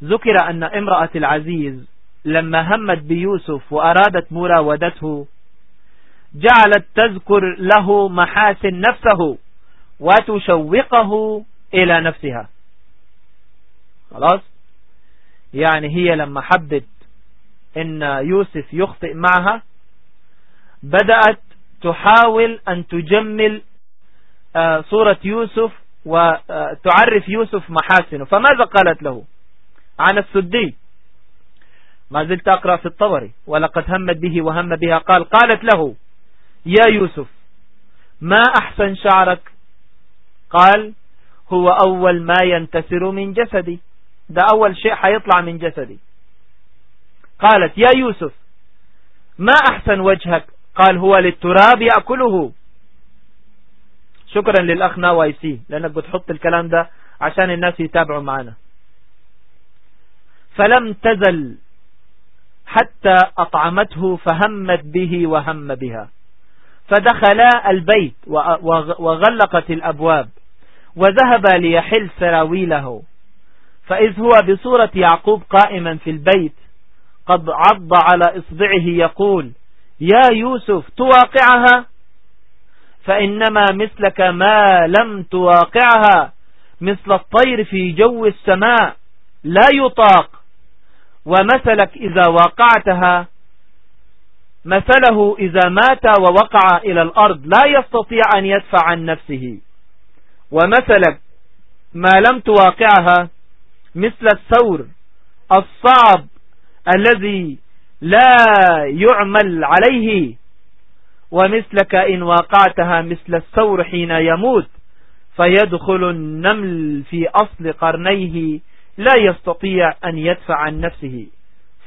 Speaker 1: ذكر أن امرأة العزيز لما همت بيوسف وأرادت مراودته جعلت تذكر له محاسن نفسه وتشوقه إلى نفسها. خلاص؟ يعني هي لما حبت إن يوسف يخطئ معها بدأت تحاول أن تجمل آه، صورة يوسف وتعرف يوسف محاسنه. فماذا قالت له؟ عن السدي. ما زلت أقرأ في الطبري ولقد همت به وهم بها. قال قالت له يا يوسف ما أحسن شعرك؟ قال هو أول ما ينتسر من جسدي. ده أول شيء حيطلع من جسدي. قالت يا يوسف ما أحسن وجهك؟ قال هو للتراب يأكله. شكرا للأخ ناوايسي لأنك بتحط الكلام ده عشان الناس يتابعوا معنا. فلم تزل حتى أطعمته فهمت به وهم بها. فدخلا البيت وغلقت الأبواب وذهب ليحل سراويله. فإذ هو بصورة يعقوب قائما في البيت قد عض على إصبعه يقول يا يوسف تواقعها؟ فإنما مثلك ما لم تواقعها مثل الطير في جو السماء لا يطاق ومثلك إذا واقعتها مثله إذا مات ووقع إلى الأرض لا يستطيع أن يدفع عن نفسه. ومثلك ما لم تواقعها مثل الثور الصعب الذي لا يعمل عليه ومثلك إن واقعتها مثل الثور حين يموت فيدخل النمل في أصل قرنيه لا يستطيع أن يدفع عن نفسه.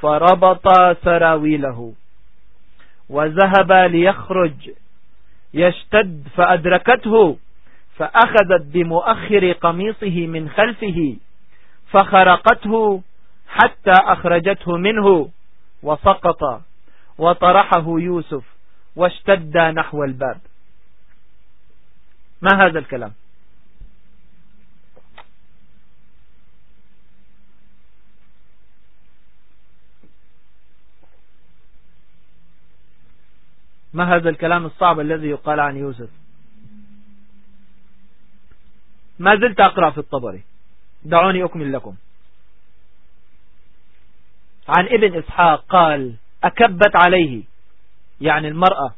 Speaker 1: فربط سراويله. وذهب ليخرج يشتد فأدركته فأخذت بمؤخر قميصه من خلفه فخرقته حتى أخرجته منه وسقط وطرحه يوسف واشتد نحو الباب. ما هذا الكلام؟ ما هذا الكلام الصعب الذي يقال عن يوسف؟ ما زلت أقرأ في الطبري. دعوني أكمل لكم. عن ابن إسحاق قال أكبت عليه يعني المرأة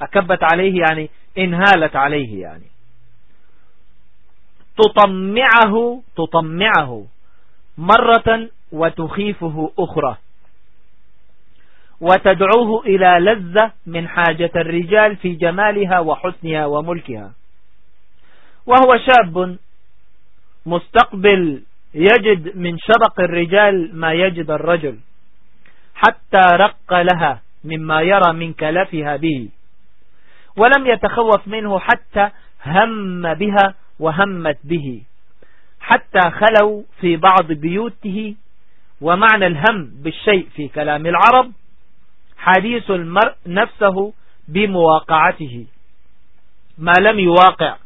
Speaker 1: أكبت عليه يعني انهالت عليه يعني. تطمعه تطمعه مرة وتخيفه أخرى. وتدعوه إلى لذة من حاجة الرجال في جمالها وحسنها وملكها. وهو شاب مستقبل يجد من شبق الرجال ما يجد الرجل حتى رق لها مما يرى من كلفها به ولم يتخوف منه حتى هم بها وهمت به حتى خلوا في بعض بيوته ومعنى الهم بالشيء في كلام العرب حديث المرء نفسه بمواقعته ما لم يواقع.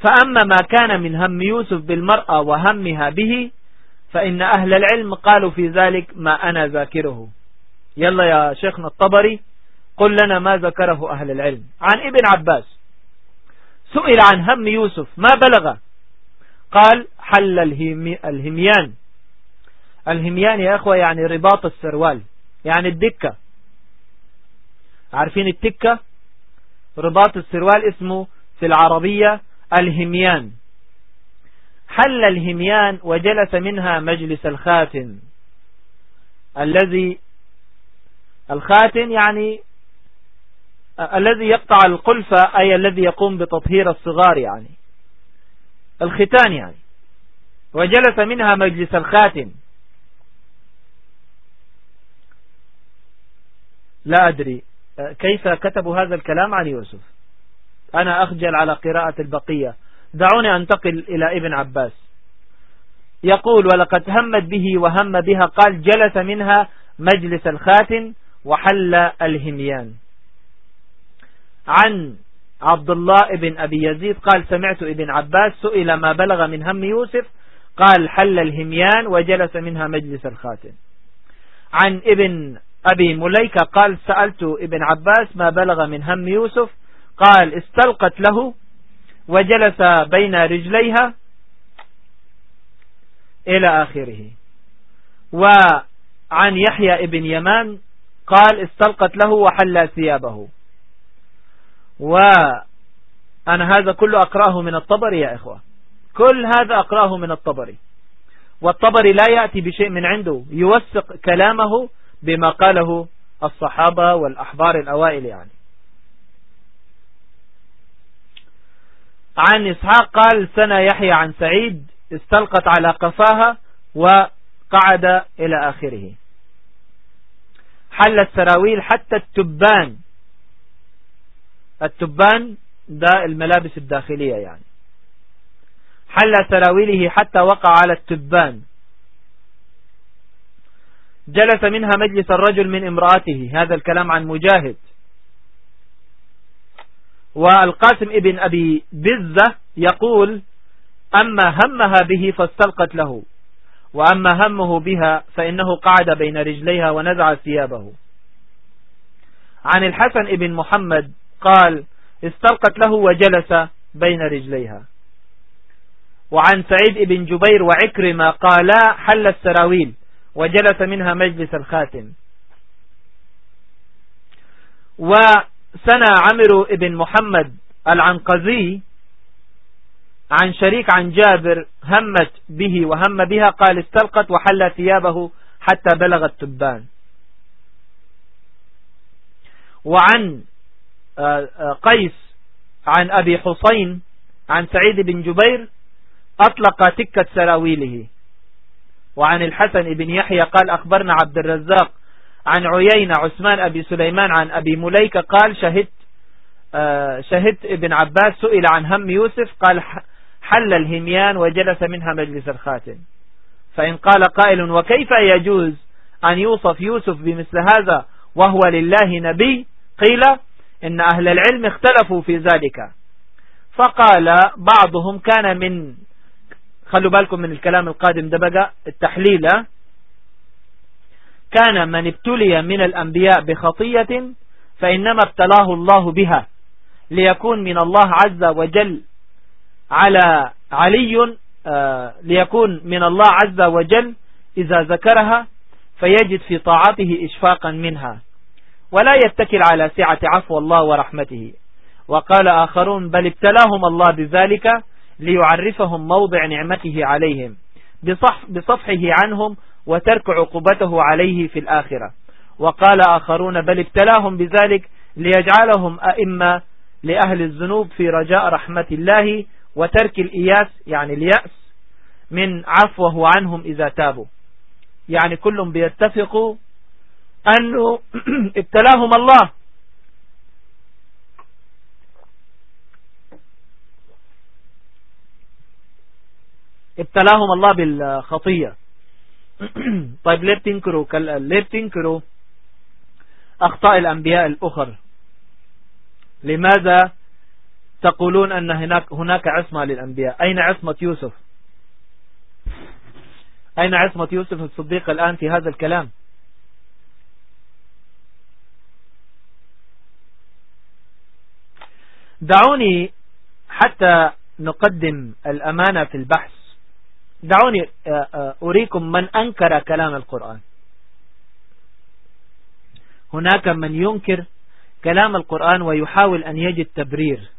Speaker 1: فأما ما كان من هم يوسف بالمرأة وهمها به فإن أهل العلم قالوا في ذلك ما أنا ذاكره. يلا يا شيخنا الطبري قل لنا ما ذكره أهل العلم. عن ابن عباس سئل عن هم يوسف ما بلغ قال حل الهميان الهميان يا أخوة يعني رباط السروال يعني الدكة. عارفين التكة؟ رباط السروال اسمه في العربية الهميان. حل الهميان وجلس منها مجلس الخاتم. الذي الخاتم يعني الذي يقطع القلفة أي الذي يقوم بتطهير الصغار يعني. الختان يعني. وجلس منها مجلس الخاتم. لا أدري. كيف كتبوا هذا الكلام عن يوسف؟ أنا أخجل على قراءة البقية. دعوني أنتقل إلى ابن عباس. يقول ولقد همت به وهم بها قال جلس منها مجلس الخاتم وحل الهميان. عن عبد الله بن أبي يزيد قال سمعت ابن عباس سئل ما بلغ من هم يوسف قال حل الهميان وجلس منها مجلس الخاتم. عن ابن أبي مليكة قال سألت ابن عباس ما بلغ من هم يوسف؟ قال استلقت له وجلس بين رجليها إلى آخره. وعن يحيى ابن يمان قال استلقت له وحل ثيابه. وأنا هذا كله أقرأه من الطبري يا إخوة. كل هذا أقرأه من الطبري والطبري لا يأتي بشيء من عنده. يوثق كلامه بما قاله الصحابة والأحبار الأوائل يعني. عن إسحاق قال سنة يحيى عن سعيد استلقت على قفاها وقعد إلى آخره. حل السراويل حتى التبان. التبان ده الملابس الداخلية يعني. حل سراويله حتى وقع على التبان. جلس منها مجلس الرجل من امرأته. هذا الكلام عن مجاهد. والقاسم ابن أبي بزة يقول أما همها به فاستلقت له وأما همه بها فإنه قعد بين رجليها ونزع ثيابه. عن الحسن ابن محمد قال استلقت له وجلس بين رجليها. وعن سعيد ابن جبير وعكرمة قالا حل السراويل. وجلس منها مجلس الخاتم. وسنى عمرو ابن محمد العنقزي عن شريك عن جابر همت به وهم بها قال استلقت وحل ثيابه حتى بلغ التبان. وعن آه، آه، قيس عن أبي حسين عن سعيد بن جبير أطلق تكة سراويله وعن الحسن بن يحيى قال أخبرنا عبد الرزاق عن عيينة عثمان أبي سليمان عن أبي مليكة قال شهدت آه، شهدت ابن عباس سئل عن هم يوسف قال حل الهميان وجلس منها مجلس الخاتم. فإن قال قائل وكيف يجوز أن يوصف يوسف بمثل هذا وهو لله نبي؟ قيل إن أهل العلم اختلفوا في ذلك. فقال بعضهم كان من خلوا بالكم من الكلام القادم ده بقى التحليل كان من ابتلي من الأنبياء بخطية فإنما ابتلاه الله بها ليكون من الله عز وجل على علي آه، ليكون من الله عز وجل إذا ذكرها فيجد في طاعته إشفاقا منها. ولا يتكل على سعة عفو الله ورحمته. وقال آخرون بل ابتلاهم الله بذلك ليعرفهم موضع نعمته عليهم بصف بصفحه عنهم وترك عقوبته عليه في الآخرة. وقال آخرون بل ابتلاهم بذلك ليجعلهم أئمة لأهل الذنوب في رجاء رحمة الله وترك الإياس يعني اليأس من عفوه عنهم إذا تابوا. يعني كلهم بيتفقوا أنه ابتلاهم الله. ابتلاهم الله بالخطية. طيب ليه بتنكروا؟ ليه بتنكروا أخطاء الأنبياء الأخر؟ لماذا تقولون أن هناك, هناك عصمة للأنبياء؟ أين عصمة يوسف؟ أين عصمة يوسف الصديق الآن في هذا الكلام؟ دعوني حتى نقدم الأمانة في البحث. دعوني آه، آه، أريكم من أنكر كلام القرآن. هناك من ينكر كلام القرآن ويحاول أن يجد تبرير.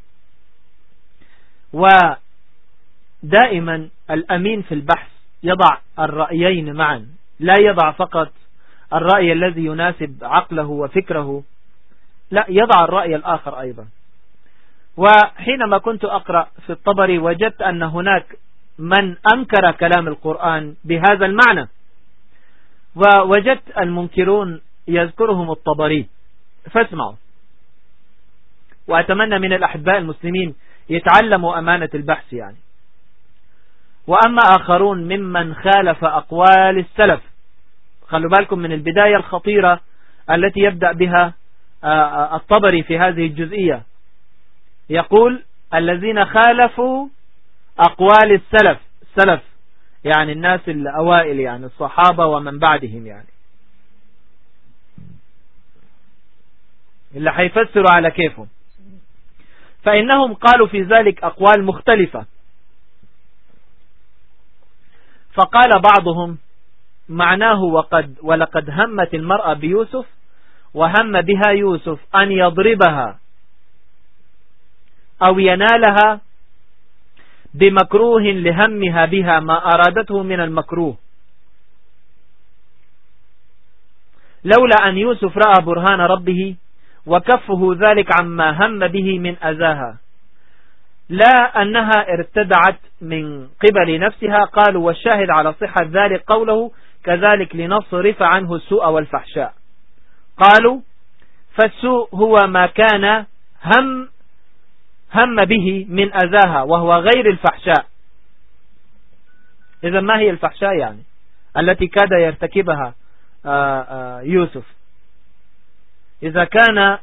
Speaker 1: ودائما الأمين في البحث يضع الرأيين معا لا يضع فقط الرأي الذي يناسب عقله وفكره لا يضع الرأي الآخر أيضا. وحينما كنت أقرأ في الطبري وجدت أن هناك من أنكر كلام القرآن بهذا المعنى. ووجدت المنكرون يذكرهم الطبري. فاسمعوا. وأتمنى من الأحباء المسلمين يتعلموا أمانة البحث يعني. وأما آخرون ممن خالف أقوال السلف. خلوا بالكم من البداية الخطيرة التي يبدأ بها آه، آه، الطبري في هذه الجزئية. يقول الذين خالفوا أقوال السلف السلف يعني الناس الأوائل يعني الصحابة ومن بعدهم يعني. اللي حيفسروا على كيفهم. فإنهم قالوا في ذلك أقوال مختلفة. فقال بعضهم معناه وقد ولقد همت المرأة بيوسف وهم بها يوسف أن يضربها أو ينالها بمكروه لهمها بها ما أرادته من المكروه. لولا أن يوسف رأى برهان ربه وكفه ذلك عما هم به من أذاها. لا أنها ارتدعت من قبل نفسها قالوا والشاهد على صحة ذلك قوله كذلك لنصرف عنه السوء والفحشاء قالوا فالسوء هو ما كان هم هم به من أذاها وهو غير الفحشاء. إذا ما هي الفحشاء يعني؟ التي كاد يرتكبها آه، آه، يوسف. إذا كان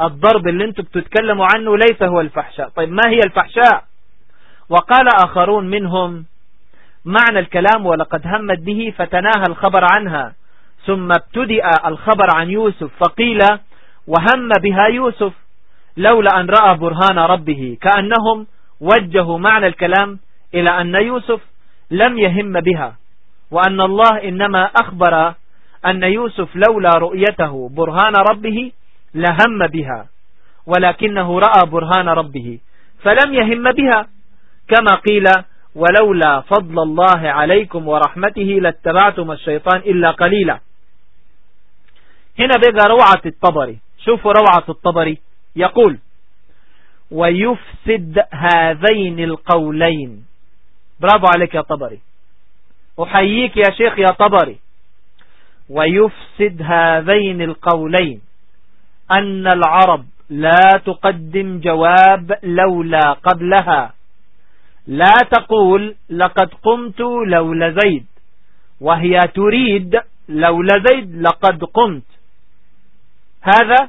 Speaker 1: الضرب اللي أنتم بتتكلموا عنه ليس هو الفحشاء. طيب ما هي الفحشاء؟ وقال آخرون منهم معنى الكلام ولقد همت به فتناهى الخبر عنها ثم ابتدأ الخبر عن يوسف فقيل وهم بها يوسف. لولا أن رأى برهان ربه كأنهم وجهوا معنى الكلام إلى أن يوسف لم يهم بها وأن الله إنما أخبر أن يوسف لولا رؤيته برهان ربه لهم بها ولكنه رأى برهان ربه فلم يهم بها. كما قيل ولولا فضل الله عليكم ورحمته لاتبعتم الشيطان إلا قليلا. هنا بقى روعة الطبري. شوفوا روعة الطبري. يقول ويفسد هذين القولين. برافو عليك يا طبري. أحييك يا شيخ يا طبري. ويفسد هذين القولين. أن العرب لا تقدم جواب لولا قبلها. لا تقول لقد قمت لولا زيد. وهي تريد لولا زيد لقد قمت. هذا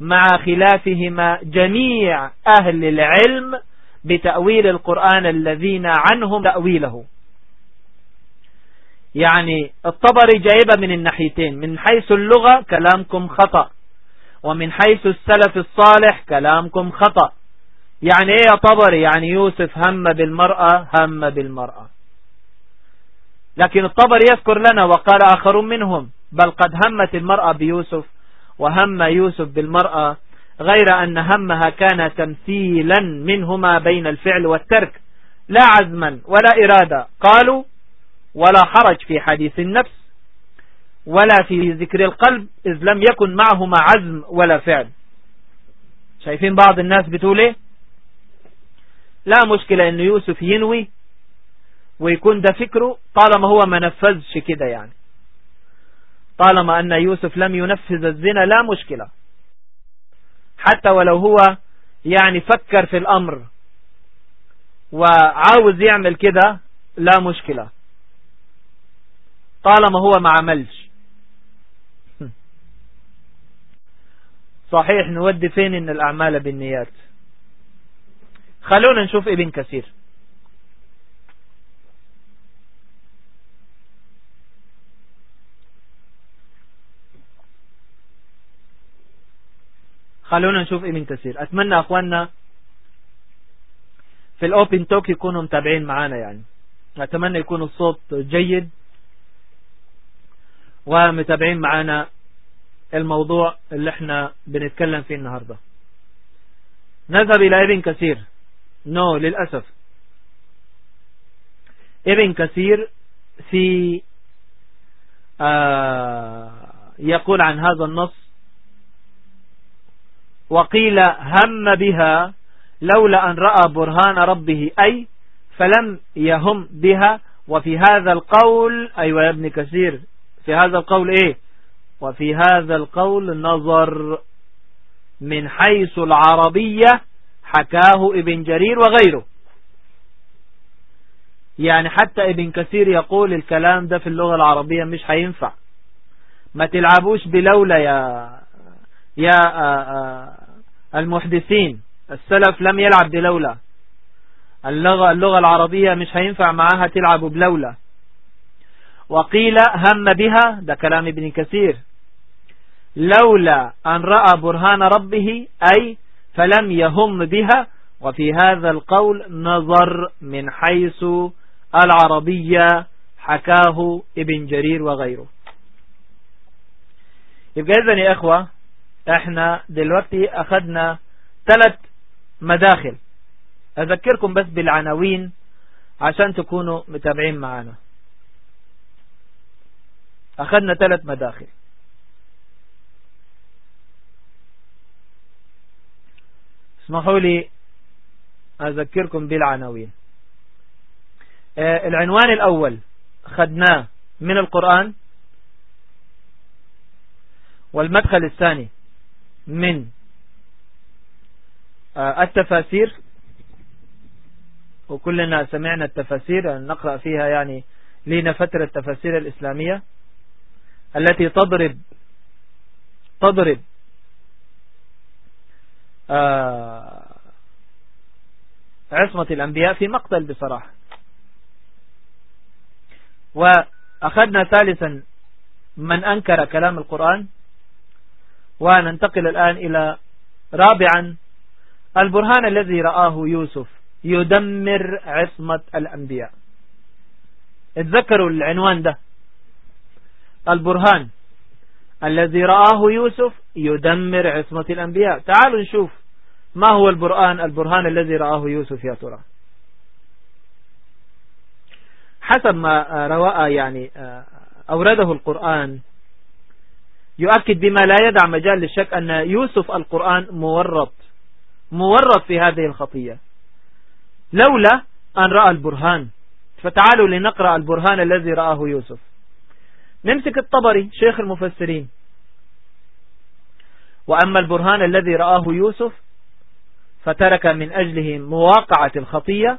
Speaker 1: مع خلافهما جميع أهل العلم بتأويل القرآن الذين عنهم تأويله. يعني الطبري جايبة من الناحيتين من حيث اللغة كلامكم خطأ ومن حيث السلف الصالح كلامكم خطأ. يعني إيه يا طبري؟ يعني يوسف هم بالمرأة هم بالمرأة. لكن الطبري يذكر لنا وقال آخر منهم بل قد همت المرأة بيوسف وهم يوسف بالمرأة غير أن همها كان تمثيلا منهما بين الفعل والترك. لا عزما ولا إرادة. قالوا ولا حرج في حديث النفس ولا في ذكر القلب إذ لم يكن معهما عزم ولا فعل. شايفين بعض الناس بتقول إيه؟ لا مشكلة إن يوسف ينوي ويكون ده فكره طالما هو ما نفذش كده يعني. طالما أن يوسف لم ينفذ الزنا لا مشكلة. حتى ولو هو يعني فكر في الأمر وعاوز يعمل كده لا مشكلة. طالما هو ما عملش. صحيح نودي فين إن الأعمال بالنيات؟ خلونا نشوف ابن كثير. خلونا نشوف ابن كثير. أتمنى أخواننا في الأوبن توك يكونوا متابعين معانا يعني. أتمنى يكون الصوت جيد ومتابعين معانا الموضوع اللي إحنا بنتكلم فيه النهاردة. نذهب إلى ابن كثير. نو no, للأسف. ابن كثير في آه يقول عن هذا النص وقيل هم بها لولا أن رأى برهان ربه أي فلم يهم بها. وفي هذا القول أيوة يا ابن كثير في هذا القول إيه؟ وفي هذا القول نظر من حيث العربية حكاه ابن جرير وغيره. يعني حتى ابن كثير يقول الكلام ده في اللغة العربية مش هينفع. ما تلعبوش بلولا يا يا المحدثين السلف لم يلعب بلولا. اللغة, اللغة العربية مش هينفع معاها تلعب بلولا. وقيل هم بها ده كلام ابن كثير. لولا أن رأى برهان ربه أي فلم يهم بها. وفي هذا القول نظر من حيث العربية حكاه ابن جرير وغيره. يبقى إذن يا إخوة إحنا دلوقتي أخذنا ثلاث مداخل. أذكركم بس بالعناوين عشان تكونوا متابعين معنا أخذنا ثلاث مداخل. اسمحوا لي أذكركم بالعناوين. آه، العنوان الأول خدناه من القرآن. والمدخل الثاني من آه، التفاسير. وكلنا سمعنا التفاسير نقرأ فيها يعني لنا فترة التفاسير الإسلامية. التي تضرب تضرب آه، عصمة الأنبياء في مقتل بصراحة. وأخذنا ثالثا من أنكر كلام القرآن. وننتقل الآن إلى رابعا. البرهان الذي رآه يوسف يدمر عصمة الأنبياء. اتذكروا العنوان ده. البرهان الذي رآه يوسف يدمر عصمة الأنبياء. تعالوا نشوف ما هو البرهان البرهان الذي رآه يوسف يا ترى. حسب ما رواء يعني أورده القرآن يؤكد بما لا يدع مجال للشك أن يوسف القرآن مورط مورط في هذه الخطية. لولا أن رأى البرهان فتعالوا لنقرأ البرهان الذي رآه يوسف. نمسك الطبري شيخ المفسرين. وأما البرهان الذي رآه يوسف فترك من أجله مواقعة الخطية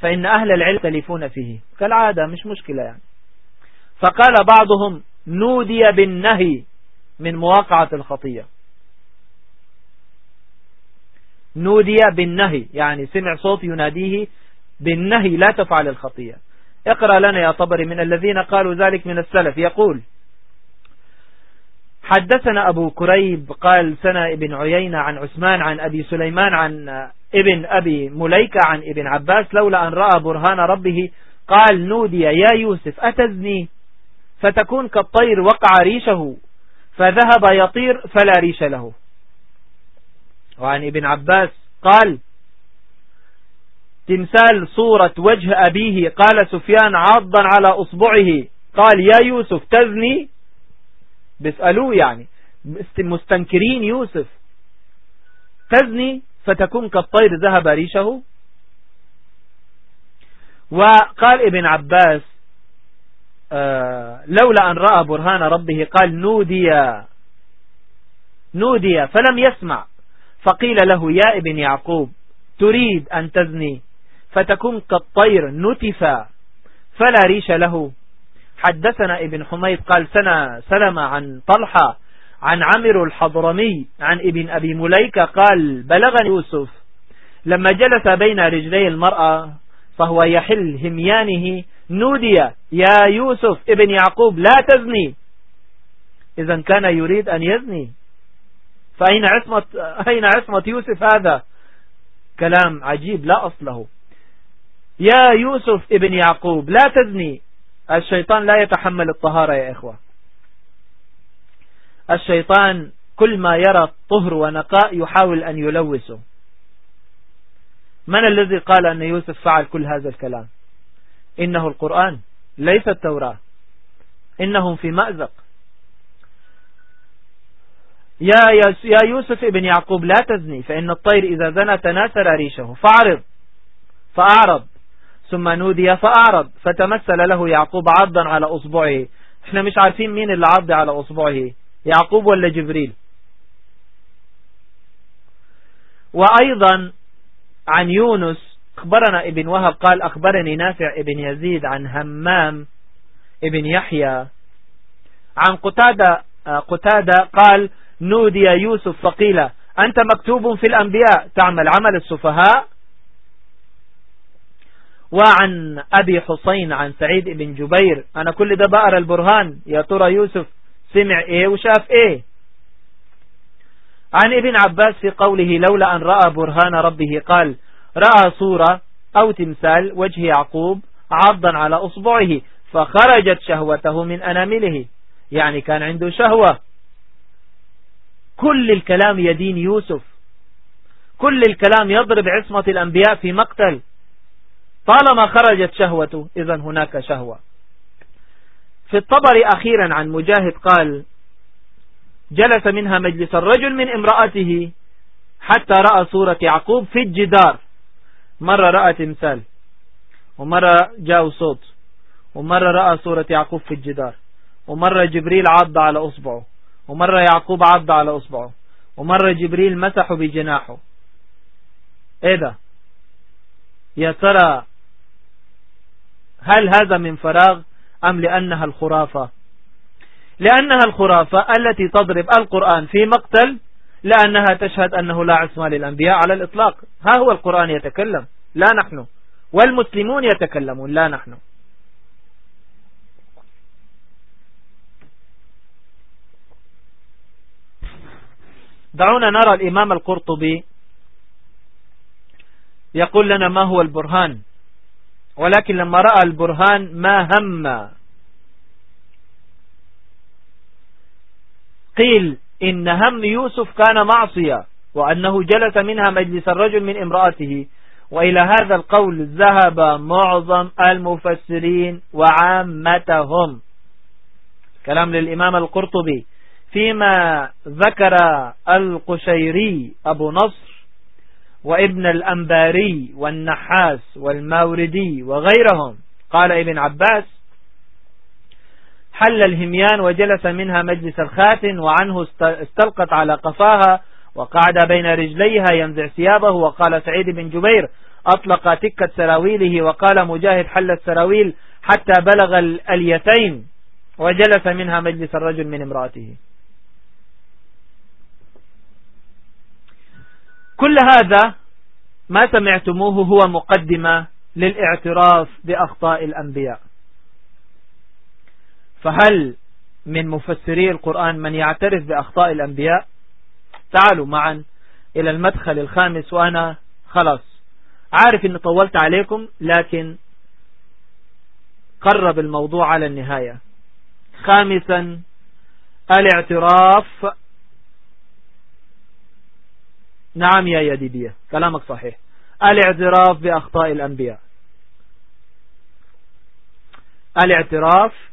Speaker 1: فإن أهل العلم تلفون فيه. كالعادة مش مشكلة يعني. فقال بعضهم نودي بالنهي. من مواقعة الخطية. نودي بالنهي يعني سمع صوت يناديه بالنهي لا تفعل الخطية. اقرأ لنا يا طبري من الذين قالوا ذلك من السلف. يقول حدثنا أبو كريب قال سنة ابن عيينة عن عثمان عن أبي سليمان عن ابن أبي مليكة عن ابن عباس لولا أن رأى برهان ربه قال نودي يا يوسف أتزني؟ فتكون كالطير وقع ريشه. فذهب يطير فلا ريش له. وعن ابن عباس قال تمثال صورة وجه أبيه قال سفيان عضا على أصبعه. قال يا يوسف تزني. بيسألوه يعني مستنكرين يوسف. تزني فتكون كالطير ذهب ريشه. وقال ابن عباس لولا أن رأى برهان ربه قال نودي نودي فلم يسمع. فقيل له يا ابن يعقوب تريد أن تزني فتكون كالطير نتفا. فلا ريش له. حدثنا ابن حميد قال سنة سلم عن طلحة عن عمر الحضرمي عن ابن أبي مليكة قال بلغني يوسف لما جلس بين رجلي المرأة فهو يحل هميانه نودي يا يوسف ابن يعقوب لا تزني. إذا كان يريد أن يزني. فأين عصمة, أين عصمة يوسف هذا؟ كلام عجيب لا أصله يا يوسف ابن يعقوب لا تزني. الشيطان لا يتحمل الطهارة يا إخوة. الشيطان كل ما يرى طهر ونقاء يحاول أن يلوثه. من الذي قال أن يوسف فعل كل هذا الكلام؟ إنه القرآن ليس التوراة. إنهم في مأزق. يا يا يوسف ابن يعقوب لا تزني فإن الطير إذا زنى تناسر ريشه. فأعرض. فأعرض. ثم نودي فأعرض. فتمثل له يعقوب عضا على أصبعه. إحنا مش عارفين مين اللي عض على أصبعه. يعقوب ولا جبريل؟ وأيضا عن يونس أخبرنا ابن وهب قال أخبرني نافع ابن يزيد عن همام ابن يحيى. عن قتادة قتادة قال نودي يوسف فقيل أنت مكتوب في الأنبياء تعمل عمل السفهاء؟ وعن أبي حسين عن سعيد بن جبير أنا كل ده بقرأ البرهان. يا ترى يوسف سمع إيه وشاف إيه؟ عن ابن عباس في قوله لولا أن رأى برهان ربه قال رأى صورة أو تمثال وجه يعقوب عضا على أصبعه فخرجت شهوته من أنامله. يعني كان عنده شهوة. كل الكلام يدين يوسف. كل الكلام يضرب عصمة الأنبياء في مقتل. طالما خرجت شهوته إذا هناك شهوة. في الطبر أخيرا عن مجاهد قال جلس منها مجلس الرجل من امرأته حتى رأى صورة يعقوب في الجدار. مرة رأى تمثال ومرة جاء صوت ومرة رأى صورة يعقوب في الجدار ومرة جبريل عض على أصبعه ومرة يعقوب عض على أصبعه ومرة جبريل مسح بجناحه. إيه ده؟ يا ترى هل هذا من فراغ أم لأنها الخرافة؟ لأنها الخرافة التي تضرب القرآن في مقتل لأنها تشهد أنه لا عصمة للأنبياء على الإطلاق. ها هو القرآن يتكلم. لا نحن. والمسلمون يتكلمون. لا نحن. دعونا نرى الإمام القرطبي يقول لنا ما هو البرهان. ولكن لما رأى البرهان ما هم. قيل إن هم يوسف كان معصية وأنه جلس منها مجلس الرجل من امرأته وإلى هذا القول ذهب معظم المفسرين وعامتهم. كلام للإمام القرطبي. فيما ذكر القشيري أبو نصر وابن الأنباري والنحاس والماوردي وغيرهم قال ابن عباس حل الهميان وجلس منها مجلس الخاتن وعنه استلقت على قفاها وقعد بين رجليها ينزع ثيابه وقال سعيد بن جبير أطلق تكة سراويله وقال مجاهد حل السراويل حتى بلغ اليتين وجلس منها مجلس الرجل من امرأته. كل هذا ما سمعتموه هو مقدمة للإعتراف بأخطاء الأنبياء. فهل من مفسري القرآن من يعترف بأخطاء الأنبياء؟ تعالوا معا إلى المدخل الخامس وأنا خلاص. عارف أني طولت عليكم لكن قرب الموضوع على النهاية. خامسا الاعتراف. نعم يا يديدية كلامك صحيح. الاعتراف بأخطاء الأنبياء. الاعتراف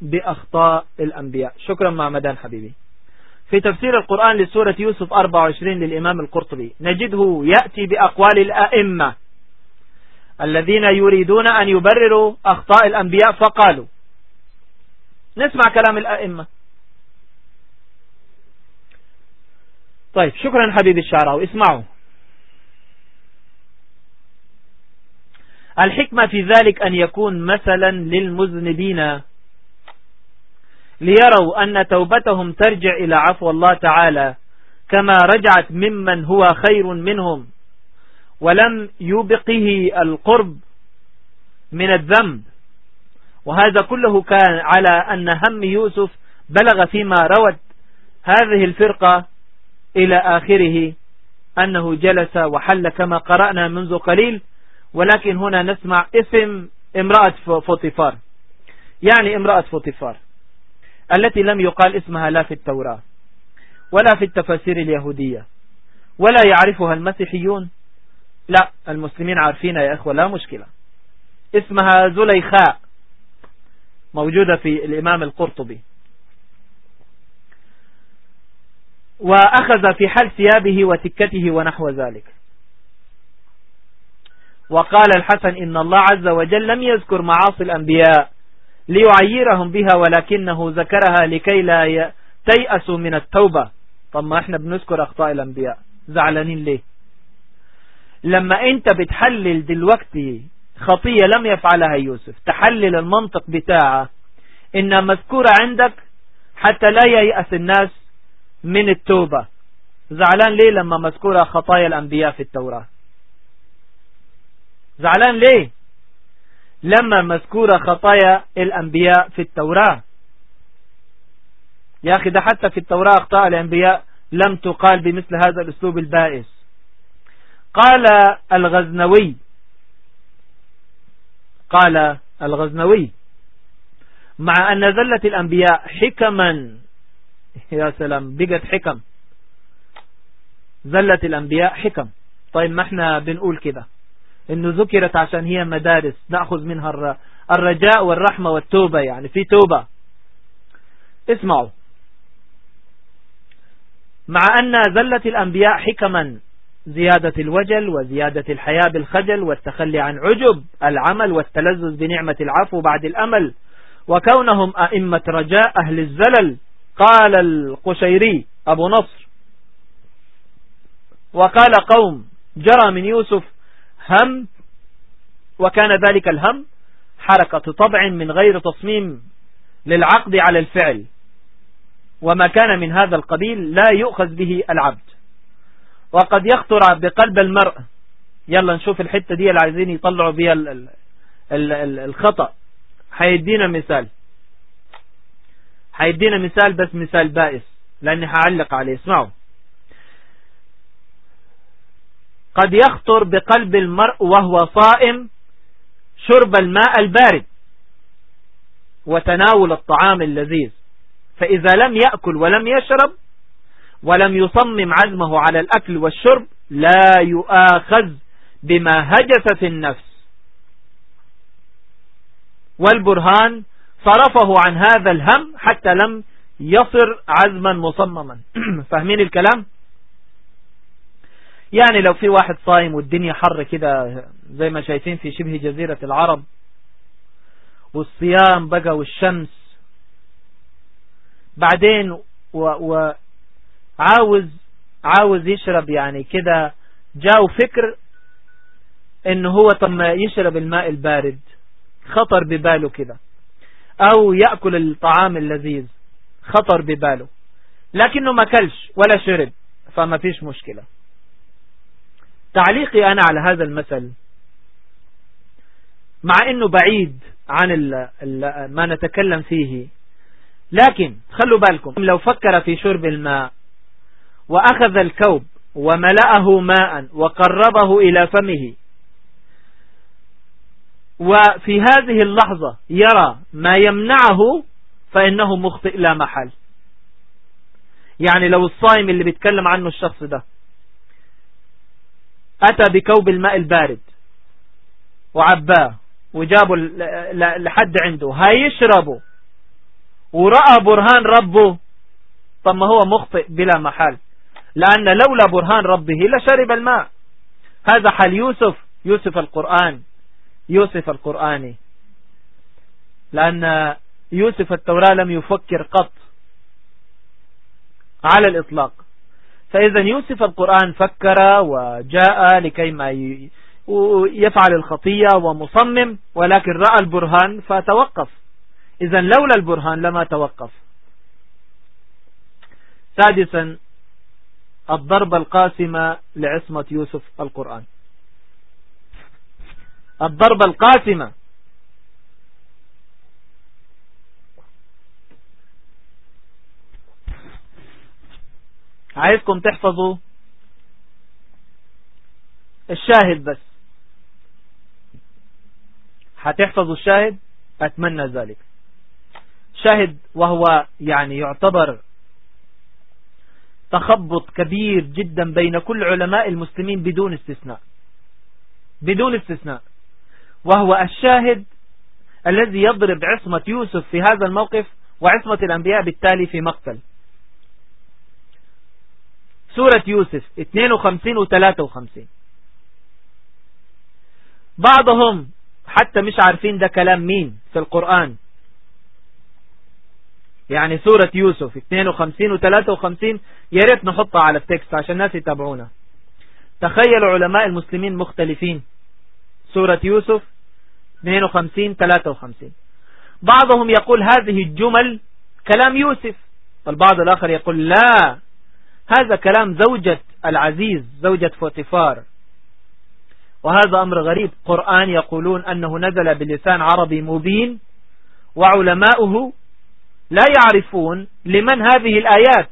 Speaker 1: بأخطاء الأنبياء. شكرا معمدان حبيبي. في تفسير القرآن لسورة يوسف 24 للإمام القرطبي نجده يأتي بأقوال الأئمة الذين يريدون أن يبرروا أخطاء الأنبياء فقالوا نسمع كلام الأئمة. طيب شكرا حبيبي الشعراوي اسمعوا. الحكمة في ذلك أن يكون مثلا للمذنبين ليروا أن توبتهم ترجع إلى عفو الله تعالى كما رجعت ممن هو خير منهم ولم يبقه القرب من الذنب. وهذا كله كان على أن هم يوسف بلغ فيما روت هذه الفرقة إلى آخره أنه جلس وحل كما قرأنا منذ قليل ولكن هنا نسمع اسم امرأة فوتيفار. يعني امرأة فوتيفار. التي لم يقال اسمها لا في التوراة ولا في التفاسير اليهودية ولا يعرفها المسيحيون. لا المسلمين عارفين يا إخوة لا مشكلة. اسمها زليخاء موجودة في الإمام القرطبي. وأخذ في حل ثيابه وتكته ونحو ذلك. وقال الحسن إن الله عز وجل لم يذكر معاصي الأنبياء. ليعيرهم بها ولكنه ذكرها لكي لا تيأسوا من التوبة. طب ما إحنا بنذكر أخطاء الأنبياء. زعلانين ليه؟ لما أنت بتحلل دلوقتي خطية لم يفعلها يوسف تحلل المنطق بتاعه إنها مذكورة عندك حتى لا ييأس الناس من التوبة. زعلان ليه لما مذكورة خطايا الأنبياء في التوراة؟ زعلان ليه؟ لما مذكورة خطايا الأنبياء في التوراة. يا أخي ده حتى في التوراة أخطاء الأنبياء لم تقال بمثل هذا الأسلوب البائس. قال الغزنوي قال الغزنوي مع أن زلة الأنبياء حكما يا سلام بقت حكم. زلة الأنبياء حكم. طيب ما إحنا بنقول كده؟ إنه ذكرت عشان هي مدارس نأخذ منها الرجاء والرحمة والتوبة يعني في توبة. اسمعوا. مع أن زلة الأنبياء حكما زيادة الوجل وزيادة الحياة بالخجل والتخلي عن عجب العمل والتلذذ بنعمة العفو بعد الأمل وكونهم أئمة رجاء أهل الزلل قال القشيري أبو نصر. وقال قوم جرى من يوسف هم وكان ذلك الهم حركة طبع من غير تصميم للعقد على الفعل. وما كان من هذا القبيل لا يؤخذ به العبد. وقد يخطر بقلب المرء يلا نشوف الحتة دي اللي عايزين يطلعوا بيها الخطأ. هيدينا مثال. هيدينا مثال بس مثال بائس لأني هعلق عليه. اسمعوا. قد يخطر بقلب المرء وهو صائم شرب الماء البارد وتناول الطعام اللذيذ. فإذا لم يأكل ولم يشرب ولم يصمم عزمه على الأكل والشرب لا يؤاخذ بما هجست النفس. والبرهان صرفه عن هذا الهم حتى لم يصر عزما مصمما. فاهمين الكلام؟ يعني لو في واحد صايم والدنيا حر كده زي ما شايفين في شبه جزيرة العرب والصيام بقى والشمس بعدين وعاوز عاوز يشرب يعني كده جاء فكر إنه هو طب يشرب الماء البارد خطر بباله كده أو يأكل الطعام اللذيذ خطر بباله لكنه ما كلش ولا شرب فما فيش مشكلة. تعليقي أنا على هذا المثل. مع أنه بعيد عن ما نتكلم فيه. لكن خلوا بالكم لو فكر في شرب الماء وأخذ الكوب وملأه ماء وقربه إلى فمه وفي هذه اللحظة يرى ما يمنعه فإنه مخطئ لا محل. يعني لو الصائم اللي بيتكلم عنه الشخص ده. أتى بكوب الماء البارد وعباه وجابه لحد عنده. هيشربه ورأى برهان ربه. طب ما هو مخطئ بلا محال. لأن لولا برهان ربه لشرب الماء. هذا حال يوسف. يوسف القرآن. يوسف القرآني. لأن يوسف التوراة لم يفكر قط على الإطلاق. فإذا يوسف القرآن فكر وجاء لكي ما يفعل الخطية ومصمم ولكن رأى البرهان فتوقف. إذا لولا البرهان لما توقف. سادسا الضربة القاسمة لعصمة يوسف القرآن. الضربة القاسمة عايزكم تحفظوا الشاهد بس. هتحفظوا الشاهد؟ أتمنى ذلك. شاهد وهو يعني يعتبر تخبط كبير جدا بين كل علماء المسلمين بدون استثناء. بدون استثناء. وهو الشاهد الذي يضرب عصمة يوسف في هذا الموقف وعصمة الأنبياء بالتالي في مقتل. سورة يوسف 52 و 53 بعضهم حتى مش عارفين ده كلام مين في القرآن. يعني سورة يوسف 52 و 53 يا ريت نحطها على التكست عشان الناس يتابعونا. تخيل علماء المسلمين مختلفين. سورة يوسف 52 53 بعضهم يقول هذه الجمل كلام يوسف والبعض الآخر يقول لا هذا كلام زوجة العزيز زوجة فوتيفار. وهذا أمر غريب. قرآن يقولون أنه نزل بلسان عربي مبين وعلماؤه لا يعرفون لمن هذه الآيات.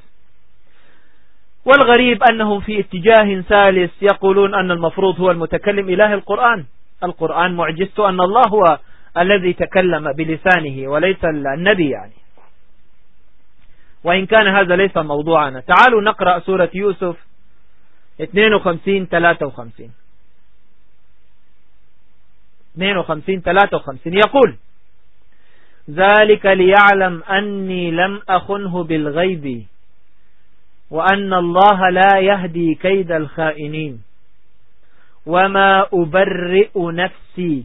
Speaker 1: والغريب أنهم في اتجاه ثالث يقولون أن المفروض هو المتكلم إله القرآن. القرآن معجزته أن الله هو الذي تكلم بلسانه وليس النبي يعني. وإن كان هذا ليس موضوعنا. تعالوا نقرأ سورة يوسف 52 53 52 53 يقول ذلك ليعلم أني لم أخنه بالغيب وأن الله لا يهدي كيد الخائنين. وما أبرئ نفسي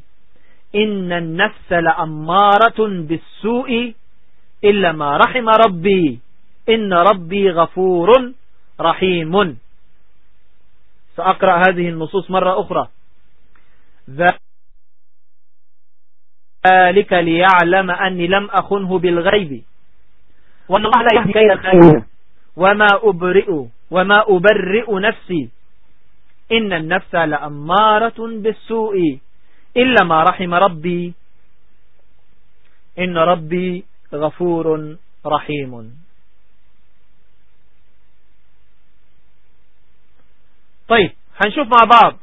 Speaker 1: إن النفس لأمارة بالسوء إلا ما رحم ربي. إن ربي غفور رحيم. سأقرأ هذه النصوص مرة أخرى. ذلك ليعلم أني لم أخنه بالغيب. وأن الله لا يهدي كيد الخائن وما أبرئ وما أبرئ نفسي. إن النفس لأمارة بالسوء. إلا ما رحم ربي. إن ربي غفور رحيم. طيب هنشوف مع بعض.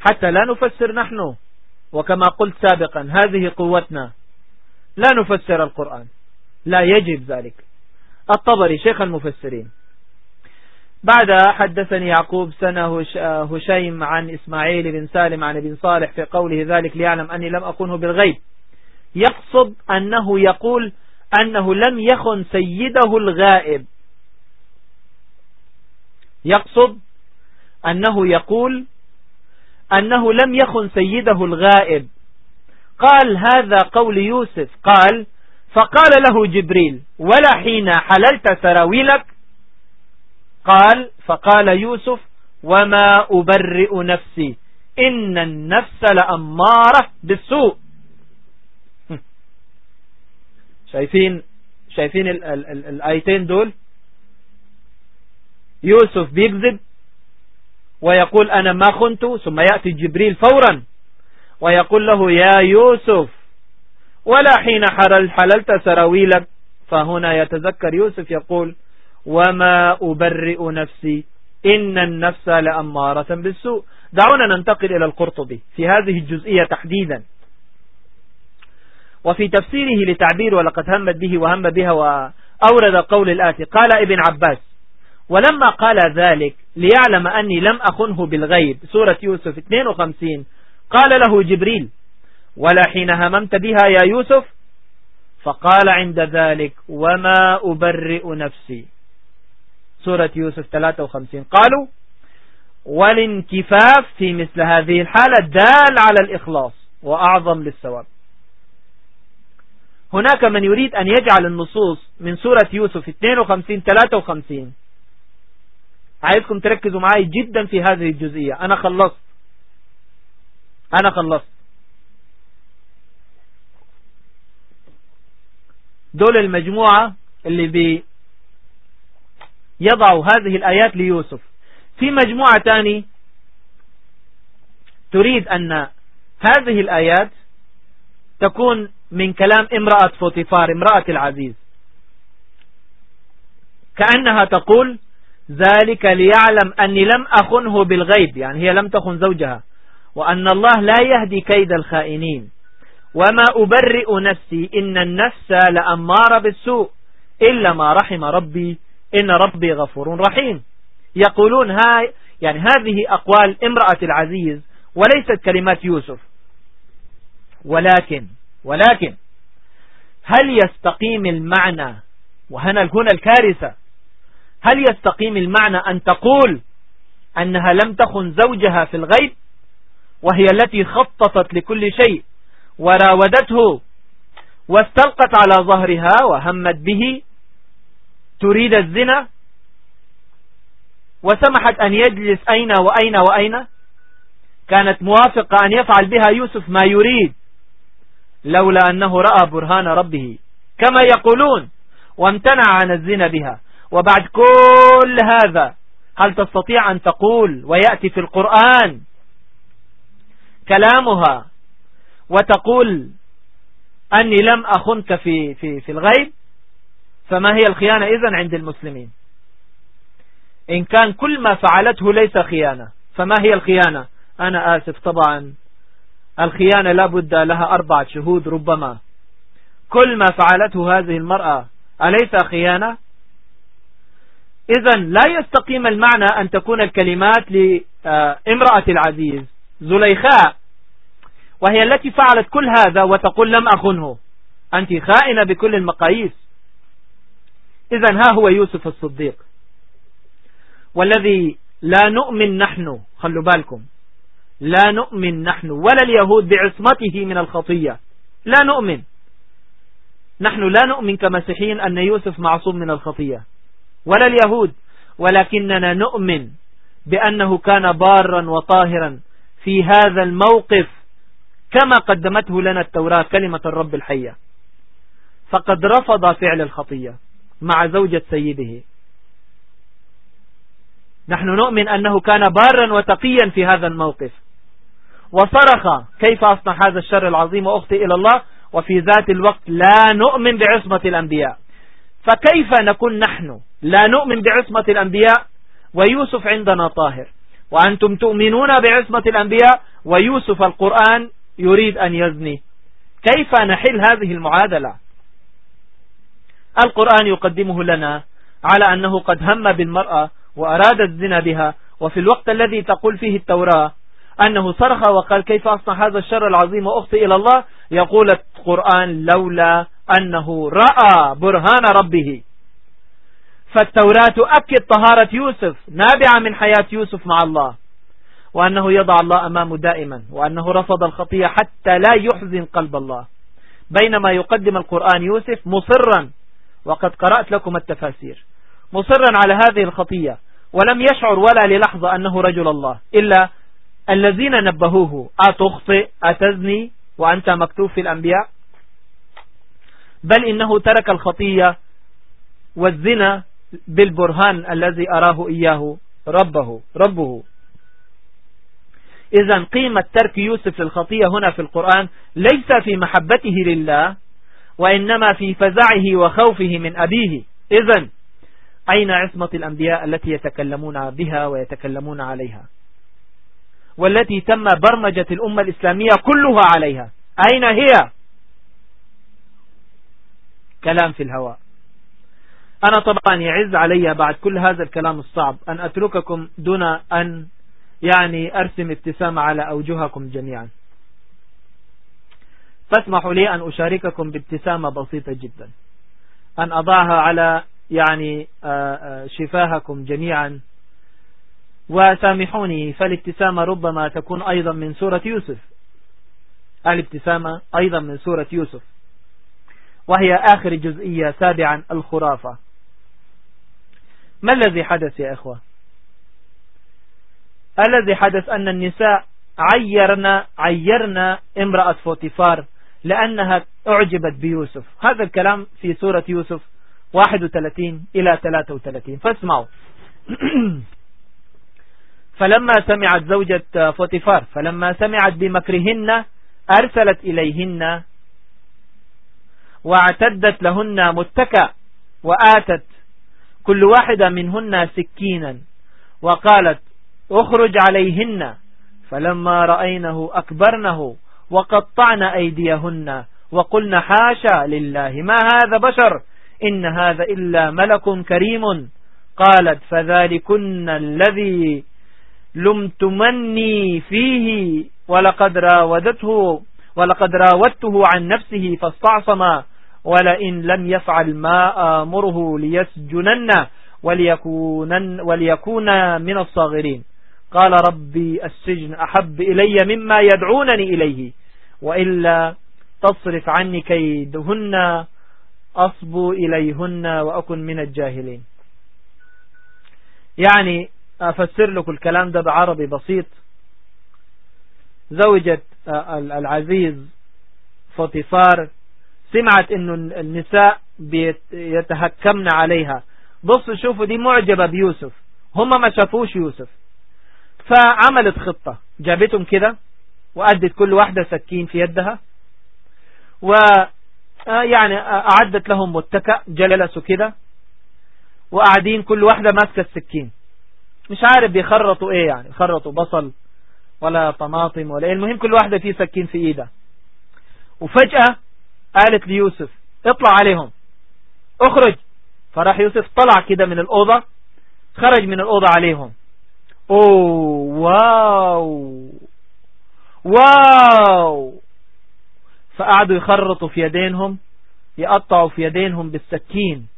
Speaker 1: حتى لا نفسر نحن وكما قلت سابقا هذه قوتنا. لا نفسر القرآن. لا يجب ذلك. الطبري شيخ المفسرين. بعد حدثني يعقوب سنة هشيم عن إسماعيل بن سالم عن ابن صالح في قوله ذلك ليعلم أني لم أكونه بالغيب. يقصد أنه يقول أنه لم يخن سيده الغائب. يقصد أنه يقول أنه لم يخن سيده الغائب. قال هذا قول يوسف. قال فقال له جبريل ولا حين حللت سراويلك؟ قال فقال يوسف وما أبرئ نفسي. إن النفس لأمارة بالسوء. شايفين شايفين الآيتين دول؟ يوسف بيكذب ويقول أنا ما خنت ثم يأتي جبريل فورا ويقول له يا يوسف ولا حين حللت سراويلك؟ فهنا يتذكر يوسف يقول وما أبرئ نفسي إن النفس لأمارة بالسوء. دعونا ننتقل إلى القرطبي في هذه الجزئية تحديدا. وفي تفسيره لتعبير ولقد همت به وهم بها وأورد قول الآتي قال ابن عباس ولما قال ذلك ليعلم أني لم أخنه بالغيب. سورة يوسف 52 قال له جبريل ولا حين هممت بها يا يوسف؟ فقال عند ذلك وما أبرئ نفسي. سورة يوسف 53 قالوا والانكفاف في مثل هذه الحالة دال على الإخلاص وأعظم للثواب. هناك من يريد أن يجعل النصوص من سورة يوسف 52 53 عايزكم تركزوا معي جدا في هذه الجزئية. أنا خلصت. أنا خلصت. دول المجموعة اللي بي يضعوا هذه الآيات ليوسف. في مجموعة تاني تريد أن هذه الآيات تكون من كلام امرأة فوتيفار امرأة العزيز. كأنها تقول ذلك ليعلم أني لم أخنه بالغيب يعني هي لم تخن زوجها. وأن الله لا يهدي كيد الخائنين. وما أبرئ نفسي إن النفس لأمار بالسوء إلا ما رحم ربي إن ربي غفور رحيم. يقولون هاي يعني هذه أقوال امرأة العزيز وليست كلمات يوسف. ولكن ولكن هل يستقيم المعنى؟ وهنا هنا الكارثة. هل يستقيم المعنى أن تقول أنها لم تخن زوجها في الغيب؟ وهي التي خططت لكل شيء وراودته واستلقت على ظهرها وهمت به تريد الزنا؟ وسمحت أن يجلس أين وأين وأين؟ كانت موافقة أن يفعل بها يوسف ما يريد لولا أنه رأى برهان ربه كما يقولون وامتنع عن الزنا بها. وبعد كل هذا هل تستطيع أن تقول ويأتي في القرآن كلامها وتقول أني لم أخنك في, في, في الغيب؟ فما هي الخيانة إذن عند المسلمين؟ إن كان كل ما فعلته ليس خيانة فما هي الخيانة؟ أنا آسف طبعا. الخيانة لابد لها أربعة شهود ربما. كل ما فعلته هذه المرأة أليس خيانة؟ إذا لا يستقيم المعنى أن تكون الكلمات لامرأة العزيز زليخاء. وهي التي فعلت كل هذا وتقول لم أخنه. أنت خائنة بكل المقاييس. إذا ها هو يوسف الصديق. والذي لا نؤمن نحن خلوا بالكم لا نؤمن نحن ولا اليهود بعصمته من الخطية. لا نؤمن. نحن لا نؤمن كمسيحيين أن يوسف معصوم من الخطية. ولا اليهود ولكننا نؤمن بأنه كان بارا وطاهرا في هذا الموقف كما قدمته لنا التوراة كلمة الرب الحية. فقد رفض فعل الخطية مع زوجة سيده. نحن نؤمن أنه كان بارا وتقيا في هذا الموقف. وصرخ كيف أصنع هذا الشر العظيم وأخطي إلى الله؟ وفي ذات الوقت لا نؤمن بعصمة الأنبياء. فكيف نكون نحن لا نؤمن بعصمة الأنبياء ويوسف عندنا طاهر. وأنتم تؤمنون بعصمة الأنبياء ويوسف القرآن يريد أن يزني. كيف نحل هذه المعادلة؟ القرآن يقدمه لنا على أنه قد هم بالمرأة وأراد الزنا بها وفي الوقت الذي تقول فيه التوراة أنه صرخ وقال كيف أصنع هذا الشر العظيم وأخطي إلى الله؟ يقول القرآن لولا أنه رأى برهان ربه. فالتوراة تؤكد طهارة يوسف نابعة من حياة يوسف مع الله. وأنه يضع الله أمامه دائما وأنه رفض الخطية حتى لا يحزن قلب الله. بينما يقدم القرآن يوسف مصرا وقد قرأت لكم التفاسير. مصرا على هذه الخطية ولم يشعر ولا للحظة أنه رجل الله إلا الذين نبهوه أتخطئ؟ أتزني؟ وأنت مكتوب في الأنبياء؟ بل إنه ترك الخطية والزنا بالبرهان الذي أراه إياه ربه ربه. إذا قيمة ترك يوسف للخطية هنا في القرآن ليس في محبته لله وإنما في فزعه وخوفه من أبيه. إذا أين عصمة الأنبياء التي يتكلمون بها ويتكلمون عليها؟ والتي تم برمجة الأمة الإسلامية كلها عليها. أين هي؟ كلام في الهواء. أنا طبعا يعز علي بعد كل هذا الكلام الصعب أن أترككم دون أن يعني أرسم ابتسامة على أوجهكم جميعا. فاسمحوا لي أن أشارككم بابتسامة بسيطة جدا. أن أضعها على يعني آه، آه، شفاهكم جميعا. وسامحوني فالابتسامة ربما تكون أيضا من سورة يوسف. الابتسامة أيضا من سورة يوسف. وهي آخر جزئية سابعا الخرافة. ما الذي حدث يا إخوة؟ الذي حدث أن النساء عيرنا عيرنا امرأة فوتيفار لأنها أعجبت بيوسف. هذا الكلام في سورة يوسف 31 إلى 33 فاسمعوا. فلما سمعت زوجة فوتيفار فلما سمعت بمكرهن أرسلت إليهن واعتدت لهن متكأ وآتت كل واحدة منهن سكينا. وقالت اخرج عليهن. فلما رأينه أكبرنه وقطعن أيديهن وقلن حاشا لله ما هذا بشر؟ إن هذا إلا ملك كريم. قالت فذلكن الذي لمتمني فيه ولقد راودته ولقد راودته عن نفسه فاستعصم. ولئن لم يفعل ما آمره ليسجنن وليكونن وليكون من الصاغرين. قال ربي السجن أحب إلي مما يدعونني إليه وإلا تصرف عني كيدهن أصبو إليهن وأكن من الجاهلين. يعني أفسر لك الكلام ده بعربي بسيط. زوجة العزيز فطفار سمعت إنه النساء يتهكمن عليها. بصوا شوفوا دي معجبة بيوسف. هم ما شافوش يوسف. فعملت خطة. جابتهم كده وأدت كل واحدة سكين في يدها و يعني أعدت لهم متكأ جلسوا كده وقاعدين كل واحدة ماسكة السكين. مش عارف بيخرطوا إيه يعني خرطوا بصل ولا طماطم ولا إيه. المهم كل واحدة فيه سكين في إيدها. وفجأة قالت ليوسف. اطلع عليهم. اخرج. فراح يوسف طلع كده من الأوضة. خرج من الأوضة عليهم. أوه واو. واو. فقعدوا يخرطوا في يدينهم يقطعوا في يدينهم بالسكين.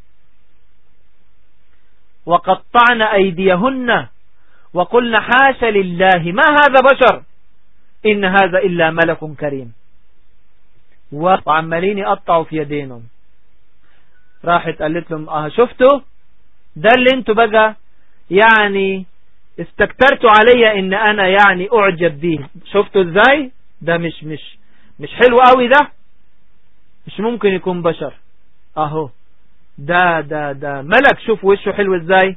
Speaker 1: وقطعن أيديهن. وقلن حاش لله ما هذا بشر؟ إن هذا إلا ملك كريم. وعمالين يقطعوا في يدينهم. راحت قالت لهم آه شفتوا؟ ده اللي أنتوا بقى يعني استكترت علي إن أنا يعني أعجب به شفتوا إزاي؟ ده مش مش مش حلو قوي ده؟ مش ممكن يكون بشر. أهو ده ده ده ملك شوف وشه حلو إزاي.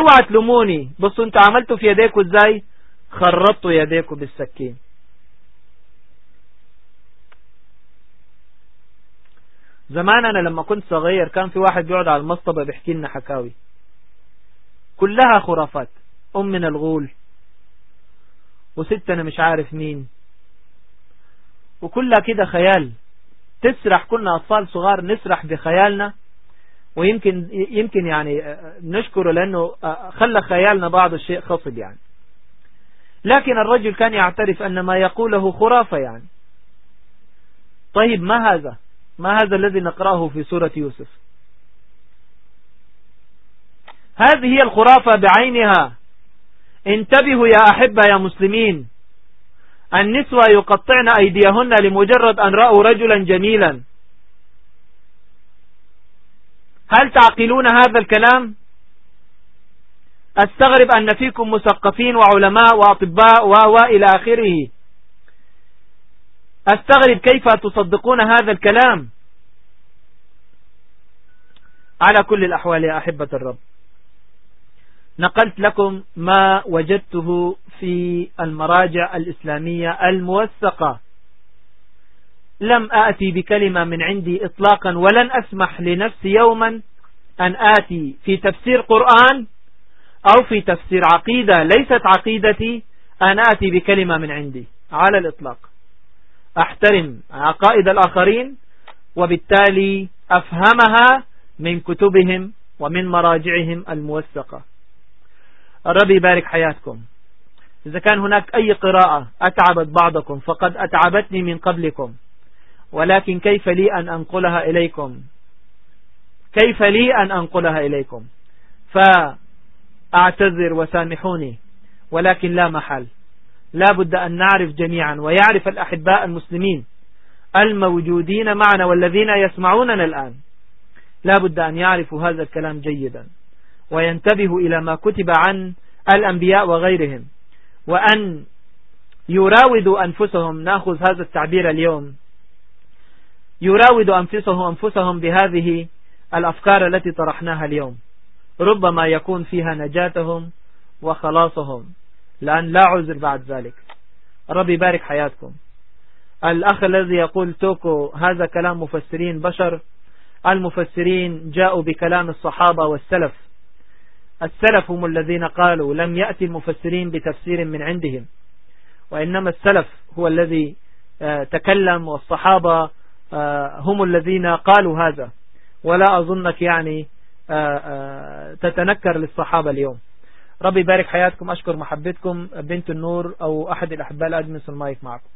Speaker 1: اوعى تلوموني بصوا انت عملتوا في يديكوا إزاي؟ خرطتوا يديكوا بالسكين. زمان أنا لما كنت صغير كان في واحد بيقعد على المصطبة بيحكي لنا حكاوي. كلها خرافات. أم من الغول. وست أنا مش عارف مين. وكلها كده خيال. تسرح كنا أطفال صغار نسرح بخيالنا. ويمكن يمكن يعني نشكره لأنه خلى خيالنا بعض الشيء خصب يعني. لكن الرجل كان يعترف أن ما يقوله خرافة يعني. طيب ما هذا؟ ما هذا الذي نقرأه في سورة يوسف؟ هذه هي الخرافة بعينها. انتبهوا يا أحبة يا مسلمين. النسوة يقطعن أيديهن لمجرد أن رأوا رجلا جميلا. هل تعقلون هذا الكلام؟ أستغرب أن فيكم مثقفين وعلماء وأطباء وإلى آخره. أستغرب كيف تصدقون هذا الكلام؟ على كل الأحوال يا أحبة الرب نقلت لكم ما وجدته في المراجع الإسلامية الموثقة. لم آتي بكلمة من عندي إطلاقا ولن أسمح لنفسي يوما أن آتي في تفسير قرآن أو في تفسير عقيدة ليست عقيدتي أن آتي بكلمة من عندي على الإطلاق. أحترم عقائد الآخرين وبالتالي أفهمها من كتبهم ومن مراجعهم الموثقة. الرب يبارك حياتكم. إذا كان هناك أي قراءة أتعبت بعضكم فقد أتعبتني من قبلكم. ولكن كيف لي أن أنقلها إليكم؟ كيف لي أن أنقلها إليكم؟ فأعتذر وسامحوني ولكن لا محل. لا بد أن نعرف جميعا ويعرف الأحباء المسلمين الموجودين معنا والذين يسمعوننا الآن. لا بد أن يعرفوا هذا الكلام جيدا وينتبهوا إلى ما كتب عن الأنبياء وغيرهم وأن يراودوا أنفسهم نأخذ هذا التعبير اليوم يراودوا أنفسهم أنفسهم بهذه الأفكار التي طرحناها اليوم. ربما يكون فيها نجاتهم وخلاصهم. لأن لا عذر بعد ذلك. ربي يبارك حياتكم. الأخ الذي يقول توكو هذا كلام مفسرين بشر. المفسرين جاءوا بكلام الصحابة والسلف. السلف هم الذين قالوا لم يأتي المفسرين بتفسير من عندهم. وإنما السلف هو الذي آه، تكلم والصحابة آه، هم الذين قالوا هذا. ولا أظنك يعني آه، تتنكر للصحابة اليوم. ربي يبارك حياتكم. أشكر محبتكم بنت النور أو أحد الأحباء الأدمس المايك معكم.